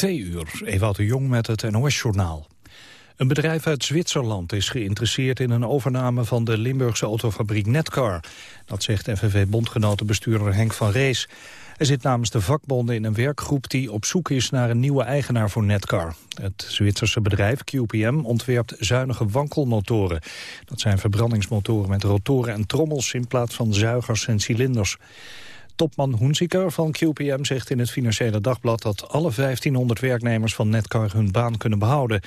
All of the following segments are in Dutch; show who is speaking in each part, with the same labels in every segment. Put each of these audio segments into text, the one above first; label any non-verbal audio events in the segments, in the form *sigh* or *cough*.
Speaker 1: Twee uur, Ewout de Jong met het NOS-journaal. Een bedrijf uit Zwitserland is geïnteresseerd in een overname van de Limburgse autofabriek Netcar. Dat zegt FNV-bondgenotenbestuurder Henk van Rees. Hij zit namens de vakbonden in een werkgroep die op zoek is naar een nieuwe eigenaar voor Netcar. Het Zwitserse bedrijf QPM ontwerpt zuinige wankelmotoren. Dat zijn verbrandingsmotoren met rotoren en trommels in plaats van zuigers en cilinders. Topman Hoenziker van QPM zegt in het Financiële Dagblad... dat alle 1500 werknemers van Netcar hun baan kunnen behouden.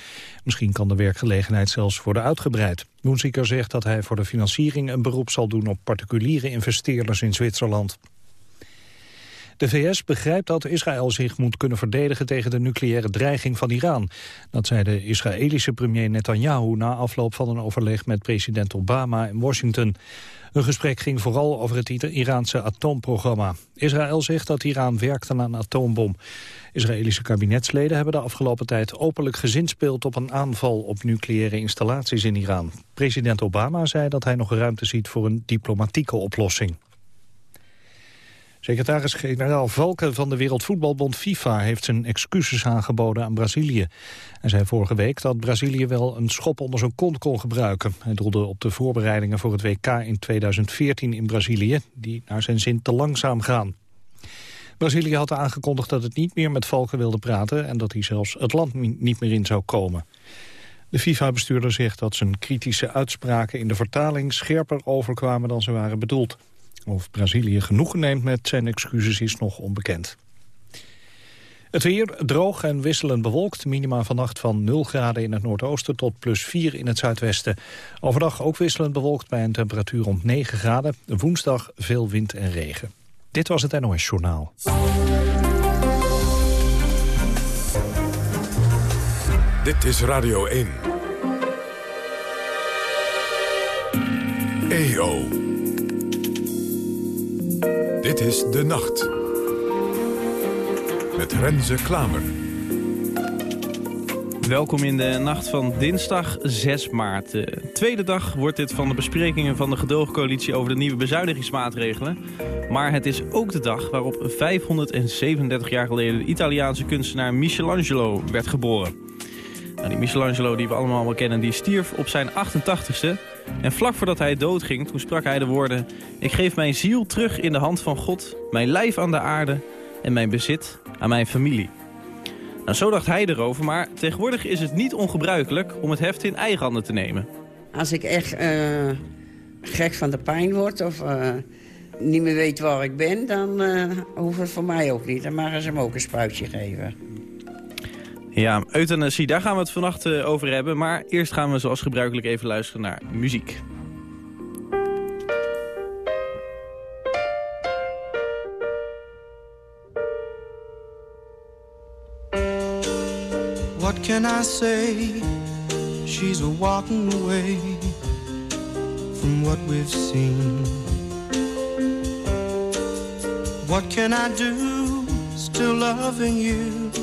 Speaker 1: Misschien kan de werkgelegenheid zelfs worden uitgebreid. Hoenziker zegt dat hij voor de financiering een beroep zal doen... op particuliere investeerders in Zwitserland. De VS begrijpt dat Israël zich moet kunnen verdedigen tegen de nucleaire dreiging van Iran. Dat zei de Israëlische premier Netanyahu na afloop van een overleg met president Obama in Washington. Een gesprek ging vooral over het Iraanse atoomprogramma. Israël zegt dat Iran werkt aan een atoombom. Israëlische kabinetsleden hebben de afgelopen tijd openlijk gezinspeeld op een aanval op nucleaire installaties in Iran. President Obama zei dat hij nog ruimte ziet voor een diplomatieke oplossing. Secretaris-generaal Valken van de Wereldvoetbalbond FIFA heeft zijn excuses aangeboden aan Brazilië. Hij zei vorige week dat Brazilië wel een schop onder zijn kont kon gebruiken. Hij doelde op de voorbereidingen voor het WK in 2014 in Brazilië, die naar zijn zin te langzaam gaan. Brazilië had aangekondigd dat het niet meer met Valken wilde praten en dat hij zelfs het land niet meer in zou komen. De FIFA-bestuurder zegt dat zijn kritische uitspraken in de vertaling scherper overkwamen dan ze waren bedoeld. Of Brazilië genoegen neemt met zijn excuses is nog onbekend. Het weer droog en wisselend bewolkt. Minima vannacht van 0 graden in het noordoosten tot plus 4 in het zuidwesten. Overdag ook wisselend bewolkt bij een temperatuur rond 9 graden. Woensdag veel wind en regen. Dit was het NOS Journaal.
Speaker 2: Dit is Radio 1. EO. Dit is De Nacht. Met Renze Klamer.
Speaker 3: Welkom in de nacht van dinsdag 6 maart. De tweede dag wordt dit van de besprekingen van de gedoogcoalitie over de nieuwe bezuinigingsmaatregelen. Maar het is ook de dag waarop 537 jaar geleden de Italiaanse kunstenaar Michelangelo werd geboren. Nou, die Michelangelo die we allemaal wel kennen, die stierf op zijn 88ste en vlak voordat hij doodging, toen sprak hij de woorden... Ik geef mijn ziel terug in de hand van God, mijn lijf aan de aarde... en mijn bezit aan mijn familie. Nou, zo dacht hij erover, maar tegenwoordig is het niet ongebruikelijk... om het heft in eigen handen te nemen.
Speaker 4: Als ik echt uh, gek van de pijn word of uh, niet meer weet waar ik ben... dan uh, hoeft het voor mij ook niet. Dan mogen ze hem ook een spuitje geven.
Speaker 3: Ja, euthanasie, daar gaan we het vannacht uh, over hebben. Maar eerst gaan we zoals gebruikelijk even luisteren naar muziek.
Speaker 5: What can I say? She's a walking away from what we've seen. What can I do? Still loving you.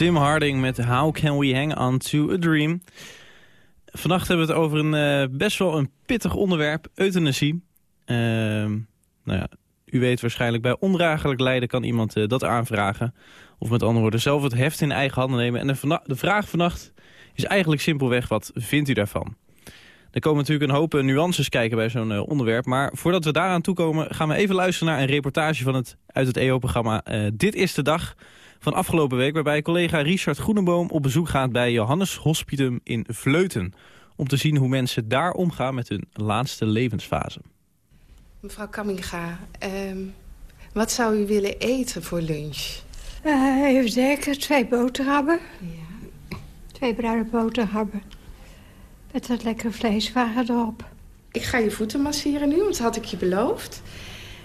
Speaker 3: Tim Harding met How Can We Hang On To A Dream. Vannacht hebben we het over een uh, best wel een pittig onderwerp, euthanasie. Uh, nou ja, u weet waarschijnlijk, bij ondraaglijk lijden kan iemand uh, dat aanvragen. Of met andere woorden, zelf het heft in eigen handen nemen. En de, de vraag vannacht is eigenlijk simpelweg, wat vindt u daarvan? Er komen natuurlijk een hoop nuances kijken bij zo'n uh, onderwerp. Maar voordat we daaraan toekomen gaan we even luisteren naar een reportage van het, uit het EO-programma uh, Dit is de Dag van afgelopen week. Waarbij collega Richard Groeneboom op bezoek gaat bij Johannes Hospitum in Vleuten. Om te zien hoe mensen daar omgaan met hun laatste levensfase.
Speaker 6: Mevrouw Kamminga, uh, wat zou u willen eten voor lunch?
Speaker 7: Uh, even denken, twee boterhammen. Ja. Twee bruine boterhammen. Met wat lekkere vleeswagen erop.
Speaker 6: Ik ga je voeten masseren nu, want dat had ik je beloofd.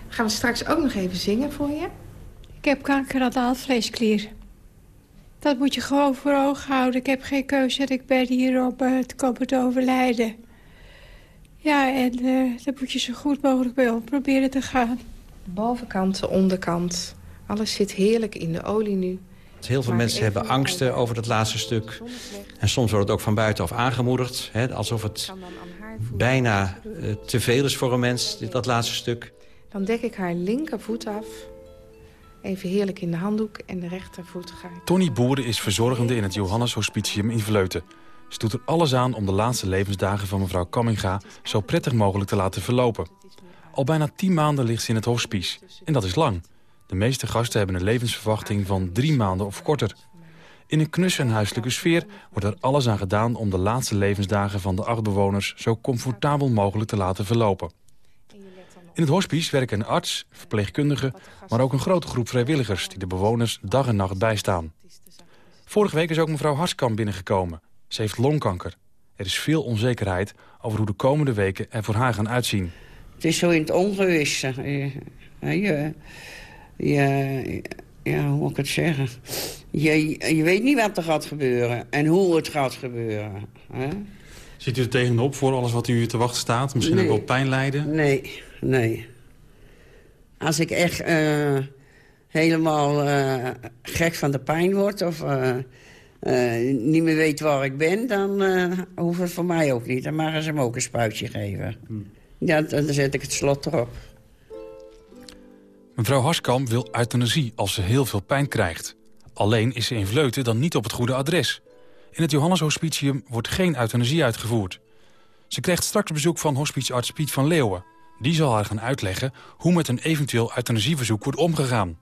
Speaker 6: Gaan we straks ook nog even zingen voor je?
Speaker 7: Ik heb kanker aan de alvleesklier. Dat moet je gewoon voor ogen houden. Ik heb geen keuze ik ben hier om uh, te komen te overlijden. Ja, en uh, daar moet je zo goed mogelijk bij om proberen te gaan.
Speaker 6: De bovenkant, de onderkant. Alles zit heerlijk in de olie nu.
Speaker 8: Heel veel mensen hebben angsten over dat laatste stuk. En soms wordt het ook van buitenaf aangemoedigd. Hè, alsof het bijna uh, te veel is voor een mens, dit, dat laatste stuk.
Speaker 6: Dan dek ik haar linkervoet af. Even heerlijk in de handdoek en de rechtervoet ga ik...
Speaker 9: Tony Boeren is verzorgende in het Johannes Hospitium in Vleuten. Ze doet er alles aan om de laatste levensdagen van mevrouw Kamminga... zo prettig mogelijk te laten verlopen. Al bijna tien maanden ligt ze in het hospice. En dat is lang. De meeste gasten hebben een levensverwachting van drie maanden of korter. In een knus en huiselijke sfeer wordt er alles aan gedaan... om de laatste levensdagen van de acht bewoners... zo comfortabel mogelijk te laten verlopen. In het hospice werken een arts, verpleegkundigen... maar ook een grote groep vrijwilligers... die de bewoners dag en nacht bijstaan. Vorige week is ook mevrouw Harskamp binnengekomen. Ze heeft longkanker. Er is veel onzekerheid over hoe de komende weken er voor haar gaan uitzien.
Speaker 4: Het is zo in het ongewisse. Je, ja, hoe moet ik het zeggen? Je, je weet niet wat er gaat gebeuren en hoe het gaat gebeuren. Hè?
Speaker 9: Ziet u er tegenop voor alles wat u te wachten staat? Misschien
Speaker 4: Nee.
Speaker 9: ook wel pijn lijden?
Speaker 4: Nee, nee. Als ik echt eh, helemaal eh, gek van de pijn word... of eh, niet meer weet waar ik ben... dan hoeft het voor mij ook niet. Dan mogen ze hem ook een spuitje geven. Ja, dan zet ik het slot erop.
Speaker 9: Mevrouw Harskamp wil euthanasie als ze heel veel pijn krijgt. Alleen is ze in Vleuten dan niet op het goede adres. In het Johannes Hospitium wordt geen euthanasie uitgevoerd. Ze krijgt straks bezoek van hospiciarts Piet van Leeuwen. Die zal haar gaan uitleggen hoe met een eventueel euthanasieverzoek wordt omgegaan.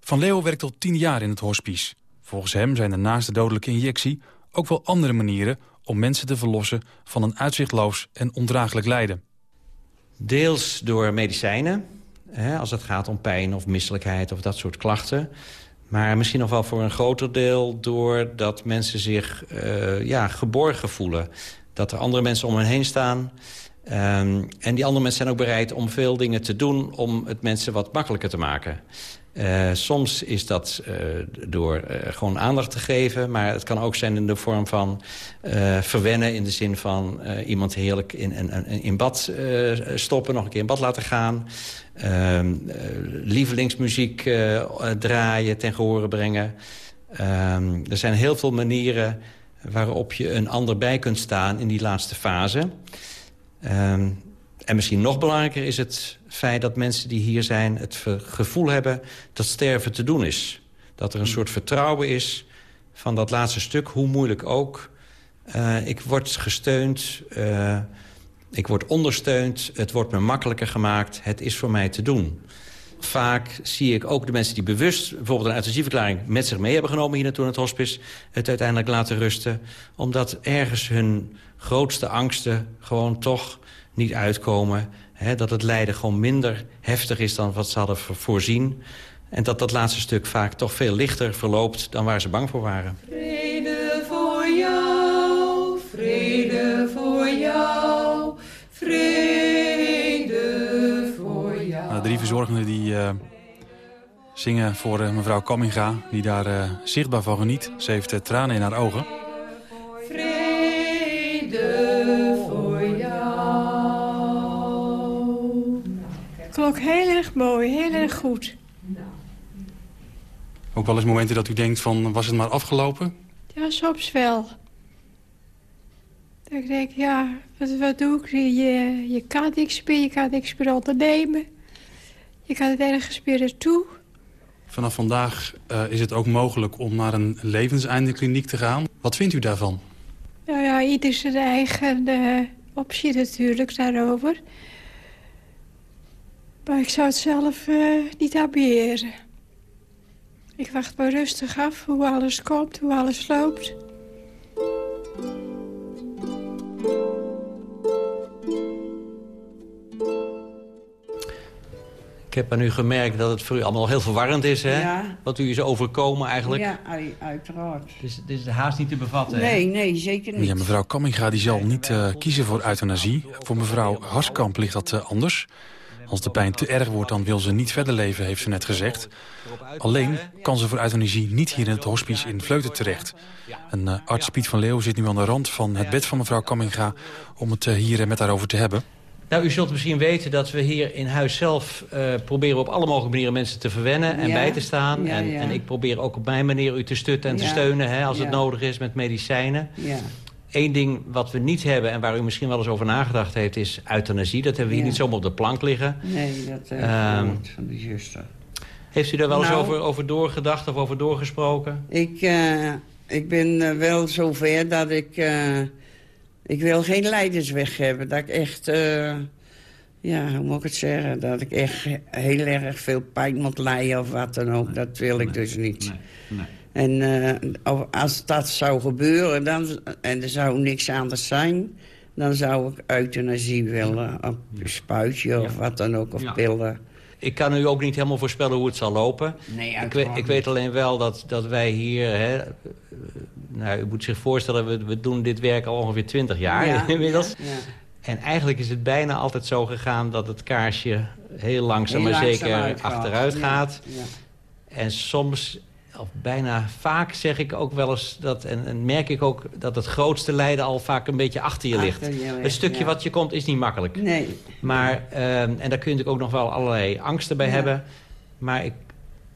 Speaker 9: Van Leeuwen werkt al tien jaar in het hospice. Volgens hem zijn er naast de dodelijke injectie ook wel andere manieren om mensen te verlossen van een uitzichtloos en ondraaglijk lijden.
Speaker 8: Deels door medicijnen, hè, als het gaat om pijn of misselijkheid of dat soort klachten. Maar misschien nog wel voor een groter deel doordat mensen zich uh, ja, geborgen voelen. Dat er andere mensen om hen heen staan. Um, en die andere mensen zijn ook bereid om veel dingen te doen... om het mensen wat makkelijker te maken. Uh, soms is dat uh, door gewoon aandacht te geven... maar het kan ook zijn in de vorm van verwennen... in de zin van iemand heerlijk in, in, in bad stoppen... nog een keer in bad laten gaan... Ehm, lievelingsmuziek draaien, ten gehore brengen. Ehm, er zijn heel veel manieren waarop je een ander bij kunt staan... in die laatste fase... Um, en misschien nog belangrijker is het feit dat mensen die hier zijn... het gevoel hebben dat sterven te doen is. Dat er een soort vertrouwen is van dat laatste stuk, hoe moeilijk ook. Uh, ik word gesteund, ik word ondersteund, het wordt me makkelijker gemaakt. Het is voor mij te doen. Vaak zie ik ook de mensen die bewust bijvoorbeeld een euthanasieverklaring met zich mee hebben genomen hier naartoe in het hospice, het uiteindelijk laten rusten. Omdat ergens hun grootste angsten gewoon toch niet uitkomen. Hè, dat het lijden gewoon minder heftig is dan wat ze hadden voorzien. En dat dat laatste stuk vaak toch veel lichter verloopt dan waar ze bang voor waren.
Speaker 10: Vrede voor jou, vrede
Speaker 9: verzorgenden die uh, zingen voor uh, mevrouw Kamminga, die daar uh, zichtbaar van geniet. Ze heeft tranen in haar ogen.
Speaker 10: Vrede voor jou.
Speaker 7: klonk heel erg mooi, heel erg goed.
Speaker 9: Ook wel eens momenten dat u denkt van, was het maar afgelopen?
Speaker 7: Ja, soms wel. Dat ik denk, ja, wat, wat doe ik? Je, je kan niks meer, je kan niks meer ondernemen. Je kan het ergens meer naartoe.
Speaker 9: Vanaf vandaag uh, is het ook mogelijk om naar een levenseindekliniek te gaan. Wat vindt u daarvan?
Speaker 7: Nou ja, ieder zijn eigen uh, optie natuurlijk daarover. Maar ik zou het zelf uh, niet ambiëren. Ik wacht maar rustig af hoe alles komt, hoe alles loopt.
Speaker 8: Ik heb aan u gemerkt dat het voor u allemaal heel verwarrend is, hè?
Speaker 4: Ja.
Speaker 8: Wat u is overkomen eigenlijk.
Speaker 4: Ja, uiteraard.
Speaker 8: Dus het is haast niet te bevatten,
Speaker 4: Nee, nee, zeker niet.
Speaker 9: Ja, mevrouw Kamminga die zal niet uh, kiezen voor euthanasie. Voor mevrouw Harskamp ligt dat uh, anders. Als de pijn te erg wordt, dan wil ze niet verder leven, heeft ze net gezegd. Alleen kan ze voor euthanasie niet hier in het hospice in Vleuten terecht. Een uh, arts Piet van Leeuw zit nu aan de rand van het bed van mevrouw Kamminga... om het hier met haar over te hebben.
Speaker 8: Nou, u zult misschien weten dat we hier in huis zelf uh, proberen op alle mogelijke manieren mensen te verwennen en
Speaker 4: Ja.
Speaker 8: bij te staan.
Speaker 4: Ja,
Speaker 8: en,
Speaker 4: ja.
Speaker 8: en ik probeer ook op mijn manier u te stutten en te steunen hè, als het nodig is met medicijnen.
Speaker 4: Ja,
Speaker 8: Eén ding wat we niet hebben en waar u misschien wel eens over nagedacht heeft is euthanasie. Dat hebben we hier niet zomaar op de plank liggen.
Speaker 4: nee, dat gehoord van de zuster.
Speaker 8: Heeft u daar wel eens
Speaker 4: Nou.
Speaker 8: over, over doorgedacht of over doorgesproken?
Speaker 4: Ik, eh, ik ben eh, wel zover dat ik... ik wil geen leidersweg hebben. Dat ik echt... eh, ja, hoe moet ik het zeggen? Dat ik echt heel erg veel pijn moet lijden of wat dan ook. Dat wil ik dus niet. En eh, als dat zou gebeuren dan, en er zou niks anders zijn... dan zou ik euthanasie willen. Een spuitje of wat dan ook, of
Speaker 8: Ja.
Speaker 4: pillen.
Speaker 8: Ik kan u ook niet helemaal voorspellen hoe het zal lopen.
Speaker 4: Nee,
Speaker 8: Ik weet, ik weet alleen wel dat, dat wij hier... Hè, eh, nou, u moet zich voorstellen, we, we doen dit werk al ongeveer 20 jaar
Speaker 4: Ja, *laughs*
Speaker 8: inmiddels.
Speaker 4: ja, ja.
Speaker 8: En eigenlijk is het bijna altijd zo gegaan dat het kaarsje heel langzaam maar zeker achteruit gaat.
Speaker 4: ja.
Speaker 8: En soms, of bijna vaak zeg ik ook wel eens... Dat, en, en merk ik ook dat het grootste lijden al vaak een beetje achter je ligt.
Speaker 4: Achter
Speaker 8: Het stukje
Speaker 4: ja.
Speaker 8: wat je komt is niet makkelijk.
Speaker 4: Nee,
Speaker 8: Maar, ehm, en daar kun je natuurlijk ook nog wel allerlei angsten bij
Speaker 4: Ja.
Speaker 8: hebben. Maar ik,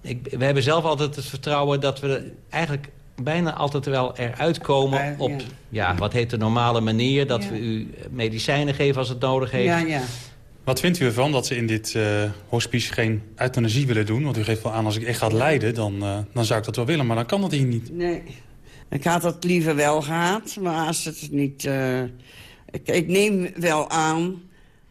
Speaker 8: ik, we hebben zelf altijd het vertrouwen dat we eigenlijk bijna altijd wel eruit komen op,
Speaker 4: ja.
Speaker 8: ja. wat heet de normale manier. Dat
Speaker 4: Ja.
Speaker 8: we u medicijnen geven als het nodig heeft.
Speaker 4: ja, ja.
Speaker 9: Wat vindt u ervan dat ze in dit eh, hospice geen euthanasie willen doen? Want u geeft wel aan, als ik echt ga lijden, dan, eh, dan zou ik dat wel willen. Maar dan kan dat hier niet.
Speaker 4: Nee. Ik had het liever wel gehad, maar als het niet... eh, ik, neem wel aan,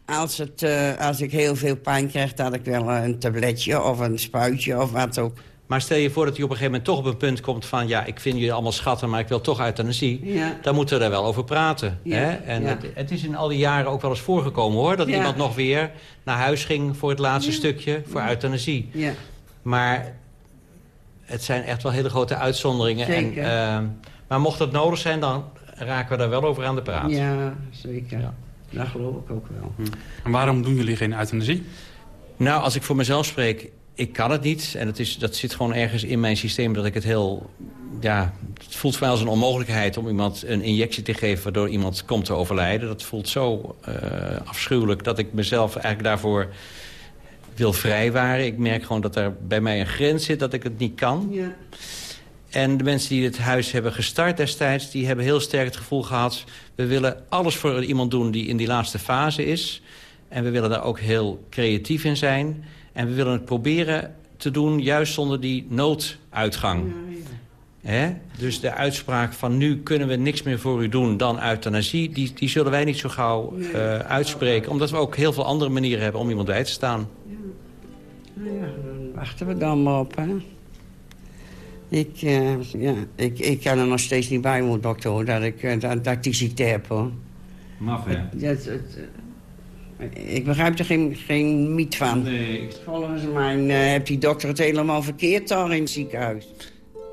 Speaker 4: als, het, als ik heel veel pijn krijg... dat ik wel een tabletje of een spuitje of wat ook.
Speaker 8: Maar stel je voor dat u op een gegeven moment toch op een punt komt van... ja, ik vind jullie allemaal schatten, maar ik wil toch euthanasie.
Speaker 4: Ja.
Speaker 8: Dan moeten we daar wel over praten.
Speaker 4: Ja,
Speaker 8: Hè? En
Speaker 4: ja.
Speaker 8: het, het is in al die jaren ook wel eens voorgekomen, hoor. Dat
Speaker 4: Ja.
Speaker 8: iemand nog weer naar huis ging voor het laatste stukje, voor euthanasie.
Speaker 4: Ja,
Speaker 8: Maar het zijn echt wel hele grote uitzonderingen.
Speaker 4: Zeker.
Speaker 8: En, ehm, maar mocht dat nodig zijn, dan raken we daar wel over aan de praat.
Speaker 4: ja zeker.
Speaker 8: Ja.
Speaker 4: Dat geloof ik ook wel.
Speaker 9: En waarom doen jullie geen euthanasie?
Speaker 8: Nou, als ik voor mezelf spreek, ik kan het niet. En het is, dat zit gewoon ergens in mijn systeem dat ik het heel... Ja, het voelt voor mij als een onmogelijkheid om iemand een injectie te geven... waardoor iemand komt te overlijden. Dat voelt zo eh, afschuwelijk dat ik mezelf eigenlijk daarvoor wil vrijwaren. Ik merk gewoon dat er bij mij een grens zit dat ik het niet kan.
Speaker 4: Ja.
Speaker 8: En de mensen die het huis hebben gestart destijds... die hebben heel sterk het gevoel gehad... we willen alles voor iemand doen die in die laatste fase is. En we willen daar ook heel creatief in zijn. En we willen het proberen te doen juist zonder die nooduitgang. Hè? Dus de uitspraak van nu kunnen we niks meer voor u doen dan euthanasie... die, die zullen wij niet zo gauw eh, uitspreken. Omdat we ook heel veel andere manieren hebben om iemand bij te staan.
Speaker 4: Nou ja, dan wachten we dan maar op, hè. Ik, eh, ja, ik, ik kan er nog steeds niet bij, moet dokter, hoor, dat ik, eh, dat, dat ik die ziekte heb, hoor.
Speaker 8: Maf, hè?
Speaker 4: Dat, ik begrijp er geen, geen miet van.
Speaker 8: Nee.
Speaker 4: Volgens mij eh, heeft die dokter het helemaal verkeerd daar in het ziekenhuis.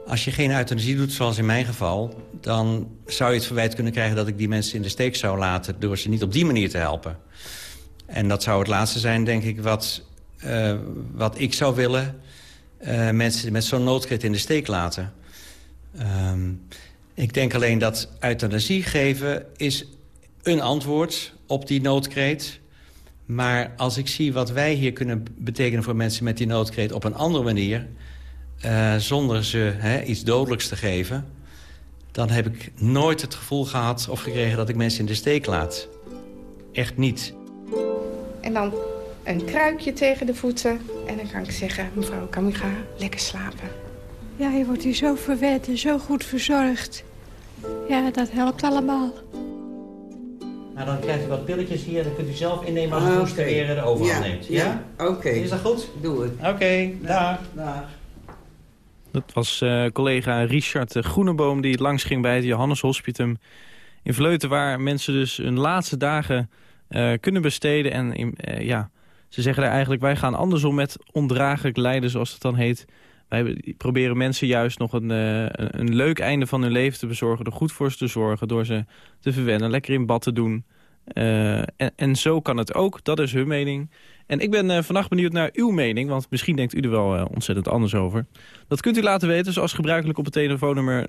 Speaker 8: Als je geen euthanasie doet, zoals in mijn geval... dan zou je het verwijt kunnen krijgen dat ik die mensen in de steek zou laten... door ze niet op die manier te helpen. En dat zou het laatste zijn, denk ik, wat, eh, wat ik zou willen... eh, mensen met zo'n noodkreet in de steek laten. Ehm, ik denk alleen dat euthanasie geven is een antwoord op die noodkreet... Maar als ik zie wat wij hier kunnen betekenen voor mensen met die noodkreet... op een andere manier, uh, zonder ze hè, iets dodelijks te geven... dan heb ik nooit het gevoel gehad of gekregen dat ik mensen in de steek laat. Echt niet.
Speaker 6: En dan een kruikje tegen de voeten. En dan kan ik zeggen, mevrouw Kamiga, lekker slapen.
Speaker 7: Ja, je wordt hier zo verwend en zo goed verzorgd. Ja, dat helpt allemaal.
Speaker 8: Nou, dan krijgt u wat pilletjes hier. Dan kunt u zelf innemen als u okay. weer de overhand ja, neemt. Ja?
Speaker 4: ja. Oké.
Speaker 8: Is dat goed?
Speaker 4: Doe het.
Speaker 8: Oké, okay, dag.
Speaker 4: Dag.
Speaker 3: Dat was uh, collega Richard Groeneboom die langs ging bij het Johannes Hospitum in Vleuten... waar mensen dus hun laatste dagen uh, kunnen besteden. En in, uh, ja, ze zeggen er eigenlijk, wij gaan andersom met ondraaglijk lijden, zoals het dan heet... Wij proberen mensen juist nog een, uh, een leuk einde van hun leven te bezorgen... door goed voor ze te zorgen, door ze te verwennen, lekker in bad te doen. Uh, en, zo kan het ook, dat is hun mening. En ik ben uh, vannacht benieuwd naar uw mening, want misschien denkt u er wel ontzettend anders over. Dat kunt u laten weten, zoals gebruikelijk op het telefoonnummer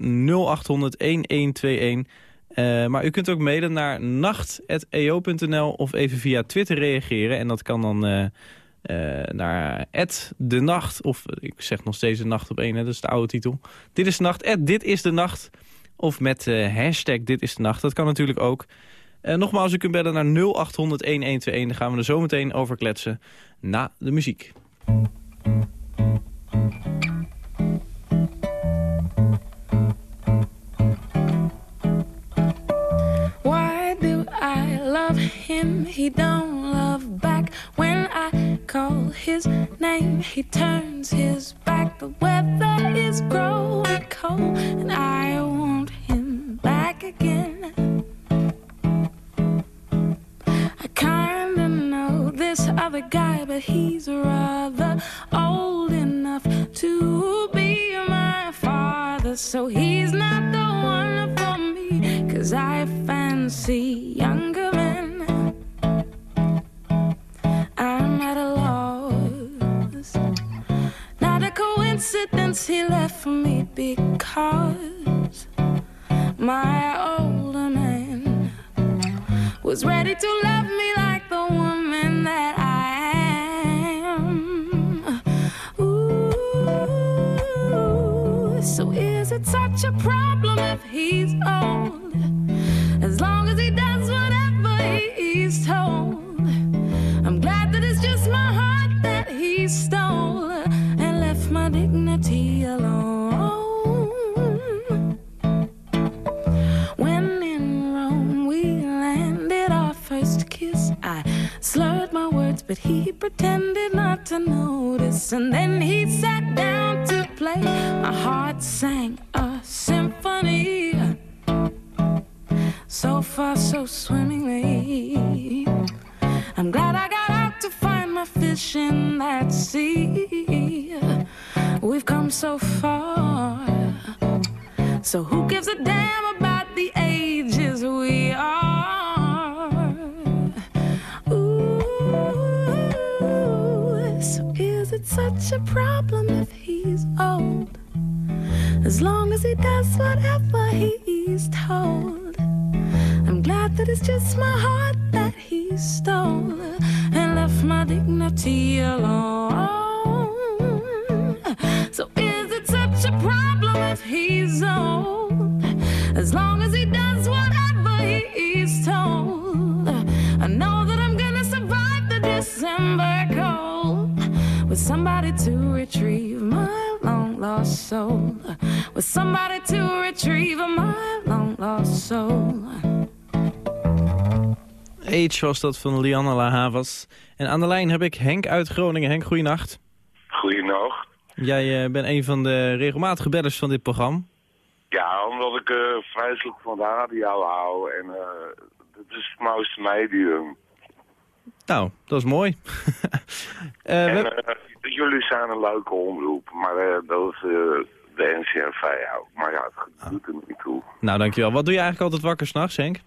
Speaker 3: 0800-1121... Uh, maar u kunt ook mailen naar nacht.eo.nl of even via Twitter reageren. En dat kan dan uh, uh, naar de nacht, of ik zeg nog steeds de nacht op één, hè, dat is de oude titel. Dit is de nacht, dit is de nacht. Of met hashtag dit is de nacht, dat kan natuurlijk ook. nogmaals, u kunt bellen naar 0800-1121. Dan gaan we er zo meteen over kletsen na de muziek.
Speaker 11: him, he don't call his name, he turns his back. The weather is growing cold, and I want him back again. I kinda know this other guy, but he's rather old enough to be my father, so he's dignity alone. So is it such a problem if he's old? As long as he does whatever he's told. I know that I'm gonna survive the December cold with somebody to retrieve my long lost soul. With somebody to retrieve my long lost soul.
Speaker 3: Age was dat van Lianne La Havas. En aan de lijn heb ik Henk uit Groningen. Henk, goeienacht.
Speaker 12: Goeienacht.
Speaker 3: Jij uh, bent een van de regelmatige bellers van dit programma.
Speaker 12: Ja, omdat ik uh, vreselijk van de radio hou. En uh, het is het mooiste medium.
Speaker 3: Nou, dat is mooi. *laughs*
Speaker 12: en, we... jullie zijn een leuke omroep, maar dat is de NCRV ook. Maar ja, het doet er niet toe.
Speaker 3: Nou, dankjewel. Wat doe je eigenlijk altijd wakker s'nachts, Henk?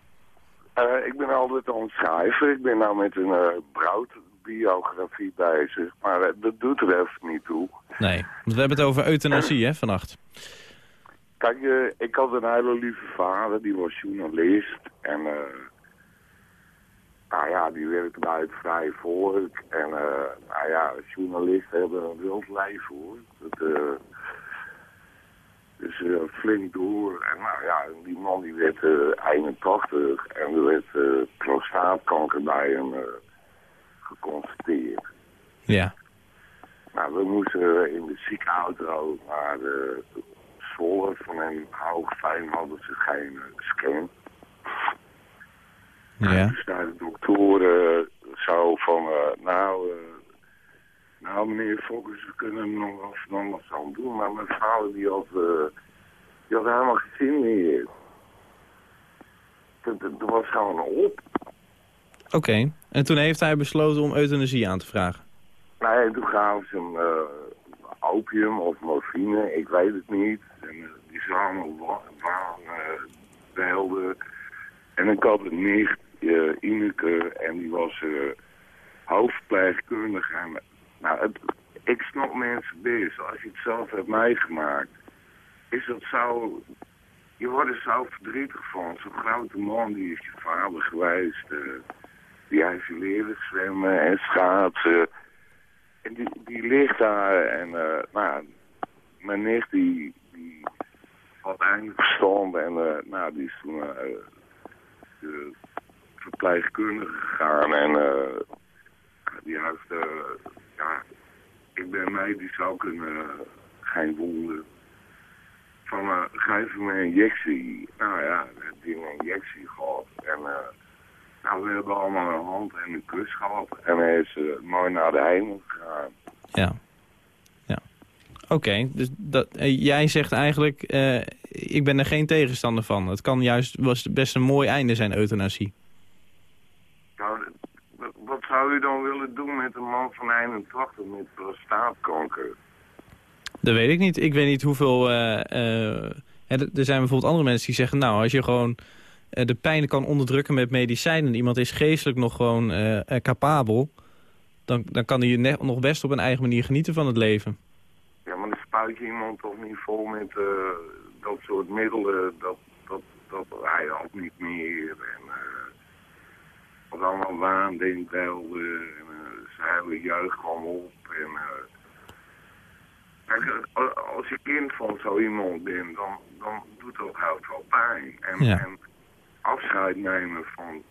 Speaker 12: Uh, ik ben altijd aan het schrijven. Ik ben nou met een uh, broodbiografie bezig. Maar uh, dat doet er even niet toe.
Speaker 3: Nee, want we hebben het over euthanasie, hè, vannacht.
Speaker 12: Kijk, ik had een hele lieve vader, die was journalist. En Nou ja, die werkte bij het Vrij Volk. En eh, nou ja, journalisten hebben een wild leven hoor. Dat, eh, dus eh, flink door. En nou ja, die man die werd eh 81 en er werd eh, prostaatkanker bij hem geconstateerd.
Speaker 3: Ja.
Speaker 12: Nou, we moesten in de ziekenauto naar de Zwolle. Van een hoogfijn hadden ze geen scan.
Speaker 3: Ja.
Speaker 12: Dus daar de doktoren zo van, nou, nou meneer Fokkers, we kunnen er nog wel van aan doen. Maar mijn vader die had, eh, die had helemaal geen zin meer. Dat, was gewoon op.
Speaker 3: Oké. En toen heeft hij besloten om euthanasie aan te vragen.
Speaker 12: Nee, toen gaven ze hem eh, opium of morfine, ik weet het niet. En eh, die zagen waren uh, beelden. En ik had een nicht, Ineke, en die was hoofdpleegkundige. En, nou, ik snap mensen best. Als je het zelf hebt meegemaakt, is dat zo... Je wordt er zo verdrietig van. Zo'n grote man, die is je vader geweest. eh, die heeft je leren zwemmen en schaatsen. En die, die ligt daar en eh, nou, mijn nicht die, die had eindelijk verstand en eh, nou, die is toen de verpleegkundige gegaan en die heeft, ja, ik ben medisch ook een, eh, geen wonder. Van, uh, geef me een injectie. Nou ja, die een injectie gehad en... eh nou, we hebben allemaal een hand en een kus gehad. En hij is mooi naar de hemel gegaan.
Speaker 3: Ja. Ja. Oké, dus dat, jij zegt eigenlijk, ik ben er geen tegenstander van. Het kan juist was best een mooi einde zijn, euthanasie.
Speaker 12: Zou u dan willen doen met een man van 81 met prostaatkanker?
Speaker 3: Dat weet ik niet. Ik weet niet hoeveel... eh, eh, hè, er zijn bijvoorbeeld andere mensen die zeggen... nou, als je gewoon eh, de pijn kan onderdrukken met medicijnen... iemand is geestelijk nog gewoon capabel... Dan, dan kan hij net, nog best op een eigen manier genieten van het leven.
Speaker 12: Ja, maar dan spuit je iemand toch niet vol met dat soort middelen. Dat, dat, dat hij had niet meer. En eh wat allemaal waandenkbeelden. En eh, zijn hele jeugd kwam op. En, eh, kijk, eh, als je kind van zo iemand bent, dan, dan doet dat heel veel pijn. En,
Speaker 3: Ja.
Speaker 12: en afscheid nemen van,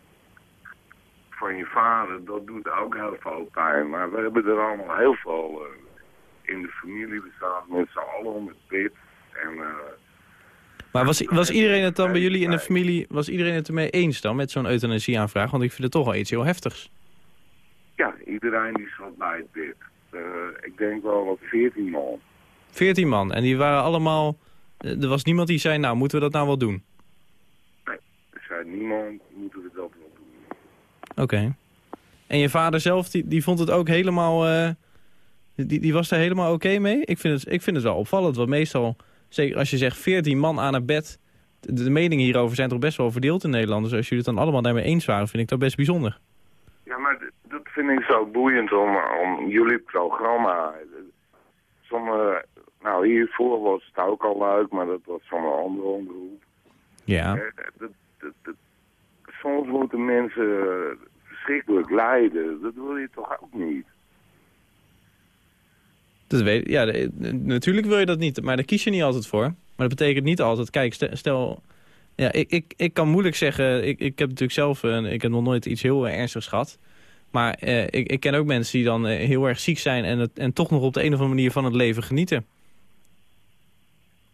Speaker 12: van je vader, dat doet ook heel veel pijn. Maar we hebben er allemaal heel veel eh, in de familie. We staan met z'n allen het bed. En, eh,
Speaker 3: Maar was, was iedereen het dan bij jullie in de familie... was iedereen het ermee eens dan met zo'n euthanasieaanvraag? Want ik vind het toch wel iets heel heftigs.
Speaker 12: ja, iedereen die zat bij het bed. Eh, ik denk wel wat 14 man.
Speaker 3: 14 man. En die waren allemaal... eh, Er was niemand die zei, nou, moeten we dat nou wel doen?
Speaker 12: Er zei niemand, moeten we dat wel doen.
Speaker 3: Oké. En je vader zelf, die, die vond het ook helemaal... eh, die, die was daar helemaal oké mee? Ik vind, het, ik vind het wel opvallend, want meestal... Zeker als je zegt 14 man aan het bed... De, meningen hierover zijn toch best wel verdeeld in Nederland. Dus als jullie het dan allemaal daarmee eens waren, vind ik dat best bijzonder.
Speaker 12: Ja, maar dat vind ik zo boeiend om, om jullie programma. Sommige, nou, hiervoor was het ook al leuk, maar dat was van een andere omroep.
Speaker 3: Ja.
Speaker 12: Eh, dat, dat, dat- soms moeten mensen verschrikkelijk lijden. Dat wil je toch ook niet?
Speaker 3: Ja, natuurlijk wil je dat niet, maar daar kies je niet altijd voor. Maar dat betekent niet altijd, kijk, stel... ja, ik, ik, ik kan moeilijk zeggen, ik, ik heb natuurlijk zelf, ik heb nog nooit iets heel ernstigs gehad. Maar eh, ik, ik ken ook mensen die dan eh, heel erg ziek zijn en, het, en toch nog op de een of andere manier van het leven genieten.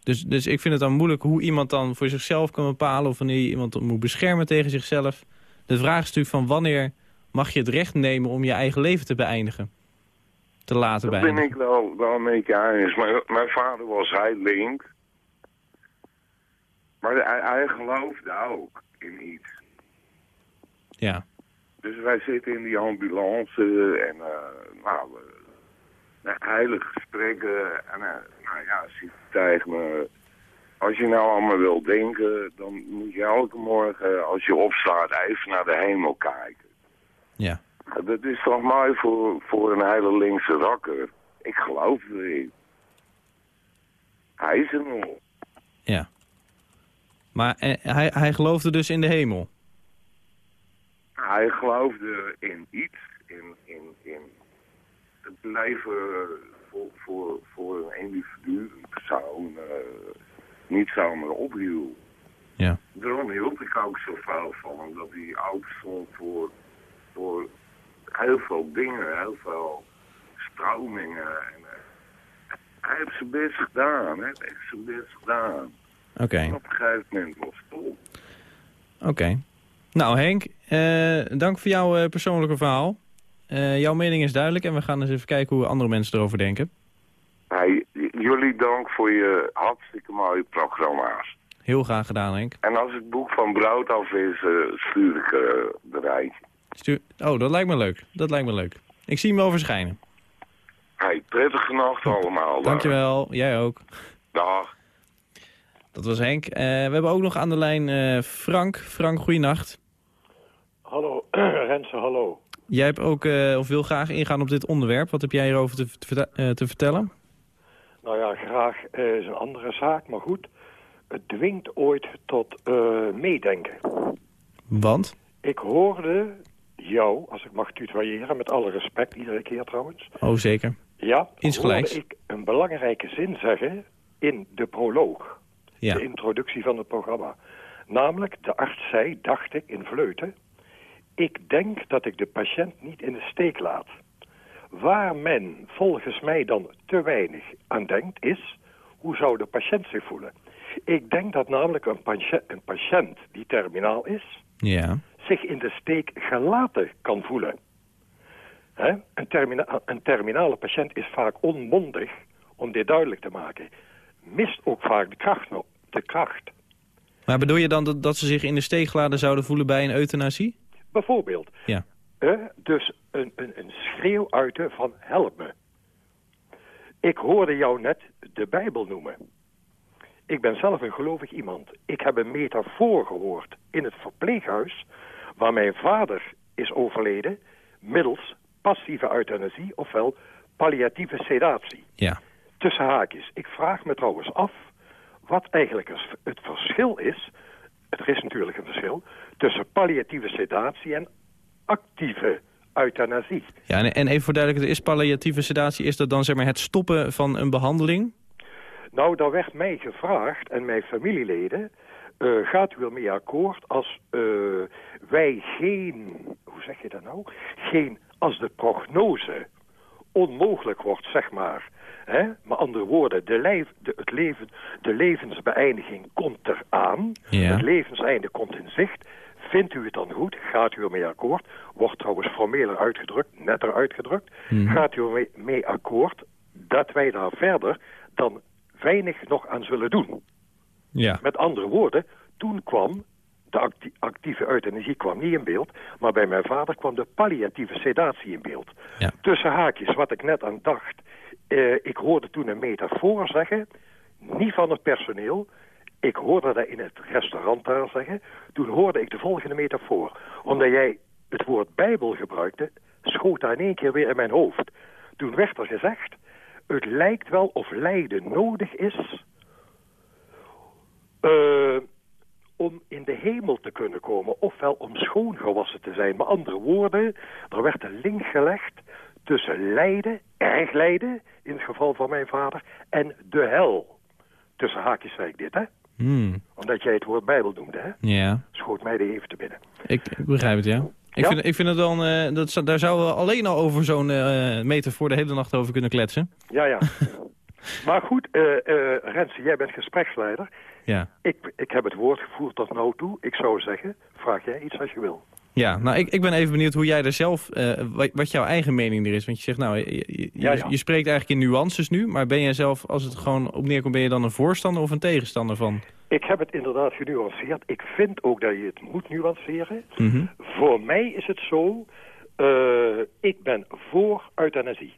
Speaker 3: Dus, dus ik vind het dan moeilijk hoe iemand dan voor zichzelf kan bepalen of wanneer iemand moet beschermen tegen zichzelf. De vraag is natuurlijk van wanneer mag je het recht nemen om je eigen leven te beëindigen. Te laten
Speaker 12: Dat ben ik wel, wel een beetje eens. Mijn, mijn vader was hij link. Maar hij, hij geloofde ook in iets.
Speaker 3: Ja.
Speaker 12: Dus wij zitten in die ambulance en eh nou, heilige gesprekken. En eh, nou ja, ziet tegen me. Als je nou allemaal wil denken, dan moet je elke morgen als je opstaat even naar de hemel kijken.
Speaker 3: Ja.
Speaker 12: Dat is toch mooi voor, voor een hele linkse rakker. Ik geloof erin. Hij is er nog.
Speaker 3: Ja. Maar eh, hij, hij geloofde dus in de hemel.
Speaker 12: Hij geloofde in iets, in, in, in het leven voor, voor, voor een individu, een persoon, eh, niet zomaar ophield.
Speaker 3: Ja.
Speaker 12: Daarom hield ik ook zoveel van, omdat hij open stond voor, voor heel veel dingen, heel veel stromingen. En, eh, hij heeft zijn best gedaan, hij heeft echt zijn best gedaan.
Speaker 3: Oké,
Speaker 12: En op een gegeven moment was het
Speaker 3: oké. Nou Henk, eh, dank voor jouw eh, persoonlijke verhaal. Jouw mening is duidelijk en we gaan eens even kijken hoe andere mensen erover denken.
Speaker 12: Hey, jullie dank voor je hartstikke mooie programma's.
Speaker 3: Heel graag gedaan Henk.
Speaker 12: En als het boek van Brood af is, stuur ik eh de rijtje.
Speaker 3: Stuur... Oh, dat lijkt me leuk. Dat lijkt me leuk. Ik zie hem wel verschijnen.
Speaker 12: Hey, prettige nacht allemaal. daar.
Speaker 3: Dankjewel, jij ook.
Speaker 12: Dag.
Speaker 3: Dat was Henk. Eh, we hebben ook nog aan de lijn eh, Frank. Frank, goeienacht.
Speaker 13: Hallo, *clears throat* Renze, hallo.
Speaker 3: Jij hebt ook, eh, of wil graag ingaan op dit onderwerp. Wat heb jij hierover te, te, te vertellen?
Speaker 13: Nou ja, graag eh, is een andere zaak, maar goed. Het dwingt ooit tot eh, meedenken.
Speaker 3: Want?
Speaker 13: Ik hoorde jou, als ik mag tutoyeren, met alle respect, iedere keer trouwens.
Speaker 3: Oh, zeker.
Speaker 13: Ja,
Speaker 3: Insgelijks.
Speaker 13: ik een belangrijke zin zeggen in de proloog.
Speaker 3: Ja.
Speaker 13: De introductie van het programma. Namelijk, de arts zei, dacht ik, in Vleuten... ik denk dat ik de patiënt niet in de steek laat. Waar men volgens mij dan te weinig aan denkt is... hoe zou de patiënt zich voelen? Ik denk dat namelijk een patiënt, een patiënt die terminaal is...
Speaker 3: Ja.
Speaker 13: Zich in de steek gelaten kan voelen. Hè? Een, termina een terminale patiënt is vaak onmondig om dit duidelijk te maken. Mist ook vaak de kracht. nog- De kracht.
Speaker 3: Maar bedoel je dan dat, dat ze zich in de steek geladen zouden voelen bij een euthanasie?
Speaker 13: Bijvoorbeeld,
Speaker 3: Ja.
Speaker 13: hè, dus een, een, een schreeuw uiten van help me. Ik hoorde jou net de Bijbel noemen. Ik ben zelf een gelovig iemand. Ik heb een metafoor gehoord in het verpleeghuis... waar mijn vader is overleden middels passieve euthanasie... ofwel palliatieve sedatie.
Speaker 3: Ja.
Speaker 13: Tussen haakjes. Ik vraag me trouwens af wat eigenlijk het- verschil is... er is natuurlijk een verschil... tussen palliatieve sedatie en actieve euthanasie.
Speaker 3: ja en, en even voor duidelijkheid, is palliatieve sedatie... is dat dan zeg maar het stoppen van een behandeling?
Speaker 13: Nou, daar werd mij gevraagd en mijn familieleden... eh, gaat u ermee akkoord als eh, wij geen... Hoe zeg je dat nou? Geen... Als de prognose onmogelijk wordt, zeg maar... Hè? Met andere woorden, de, lijf, de, het leven, de levensbeëindiging komt eraan.
Speaker 3: Ja.
Speaker 13: Het levenseinde komt in zicht. Vindt u het dan goed? Gaat u ermee akkoord? Wordt trouwens formeler uitgedrukt, netter uitgedrukt.
Speaker 3: Mhm.
Speaker 13: Gaat u ermee mee akkoord dat wij daar verder dan weinig nog aan zullen doen?
Speaker 3: Ja.
Speaker 13: Met andere woorden, toen kwam de acti- actieve euthanasie kwam niet in beeld, maar bij mijn vader kwam de palliatieve sedatie in beeld.
Speaker 3: Ja.
Speaker 13: Tussen haakjes, wat ik net aan dacht, eh, ik hoorde toen een metafoor zeggen, niet van het personeel, ik hoorde dat in het restaurant daar zeggen, toen hoorde ik de volgende metafoor. Omdat jij het woord Bijbel gebruikte, schoot daar in één keer weer in mijn hoofd. Toen werd er gezegd, het lijkt wel of lijden nodig is eh, om in de hemel te kunnen komen, ofwel om schoongewassen te zijn. Met andere woorden, er werd een link gelegd tussen lijden, erg lijden, in het geval van mijn vader, en de hel. Tussen haakjes zei ik dit, hè?
Speaker 3: Hmm.
Speaker 13: Omdat jij het woord Bijbel noemde, hè?
Speaker 3: Ja,
Speaker 13: Schoot mij er even te binnen.
Speaker 3: ik, ik begrijp het, ja. Ik,
Speaker 13: Ja?
Speaker 3: vind, ik vind het dan, eh, dat, daar zouden we alleen al over zo'n eh metafoor de hele nacht over kunnen kletsen.
Speaker 13: Ja, ja. *laughs* maar goed, eh Renze, jij bent gespreksleider.
Speaker 3: Ja.
Speaker 13: Ik, ik heb het woord gevoerd tot nou toe. Ik zou zeggen, vraag jij iets als je wil.
Speaker 3: Ja, nou, ik, ik ben even benieuwd hoe jij er zelf, eh, wat, wat jouw eigen mening er is. Want je zegt, nou, je, je,
Speaker 13: Ja, ja.
Speaker 3: je spreekt eigenlijk in nuances nu. Maar ben jij zelf, als het gewoon op neerkomt, ben je dan een voorstander of een tegenstander van?
Speaker 13: Ik heb het inderdaad genuanceerd. Ik vind ook dat je het moet nuanceren.
Speaker 3: Mhm.
Speaker 13: Voor mij is het zo, eh, ik ben voor euthanasie.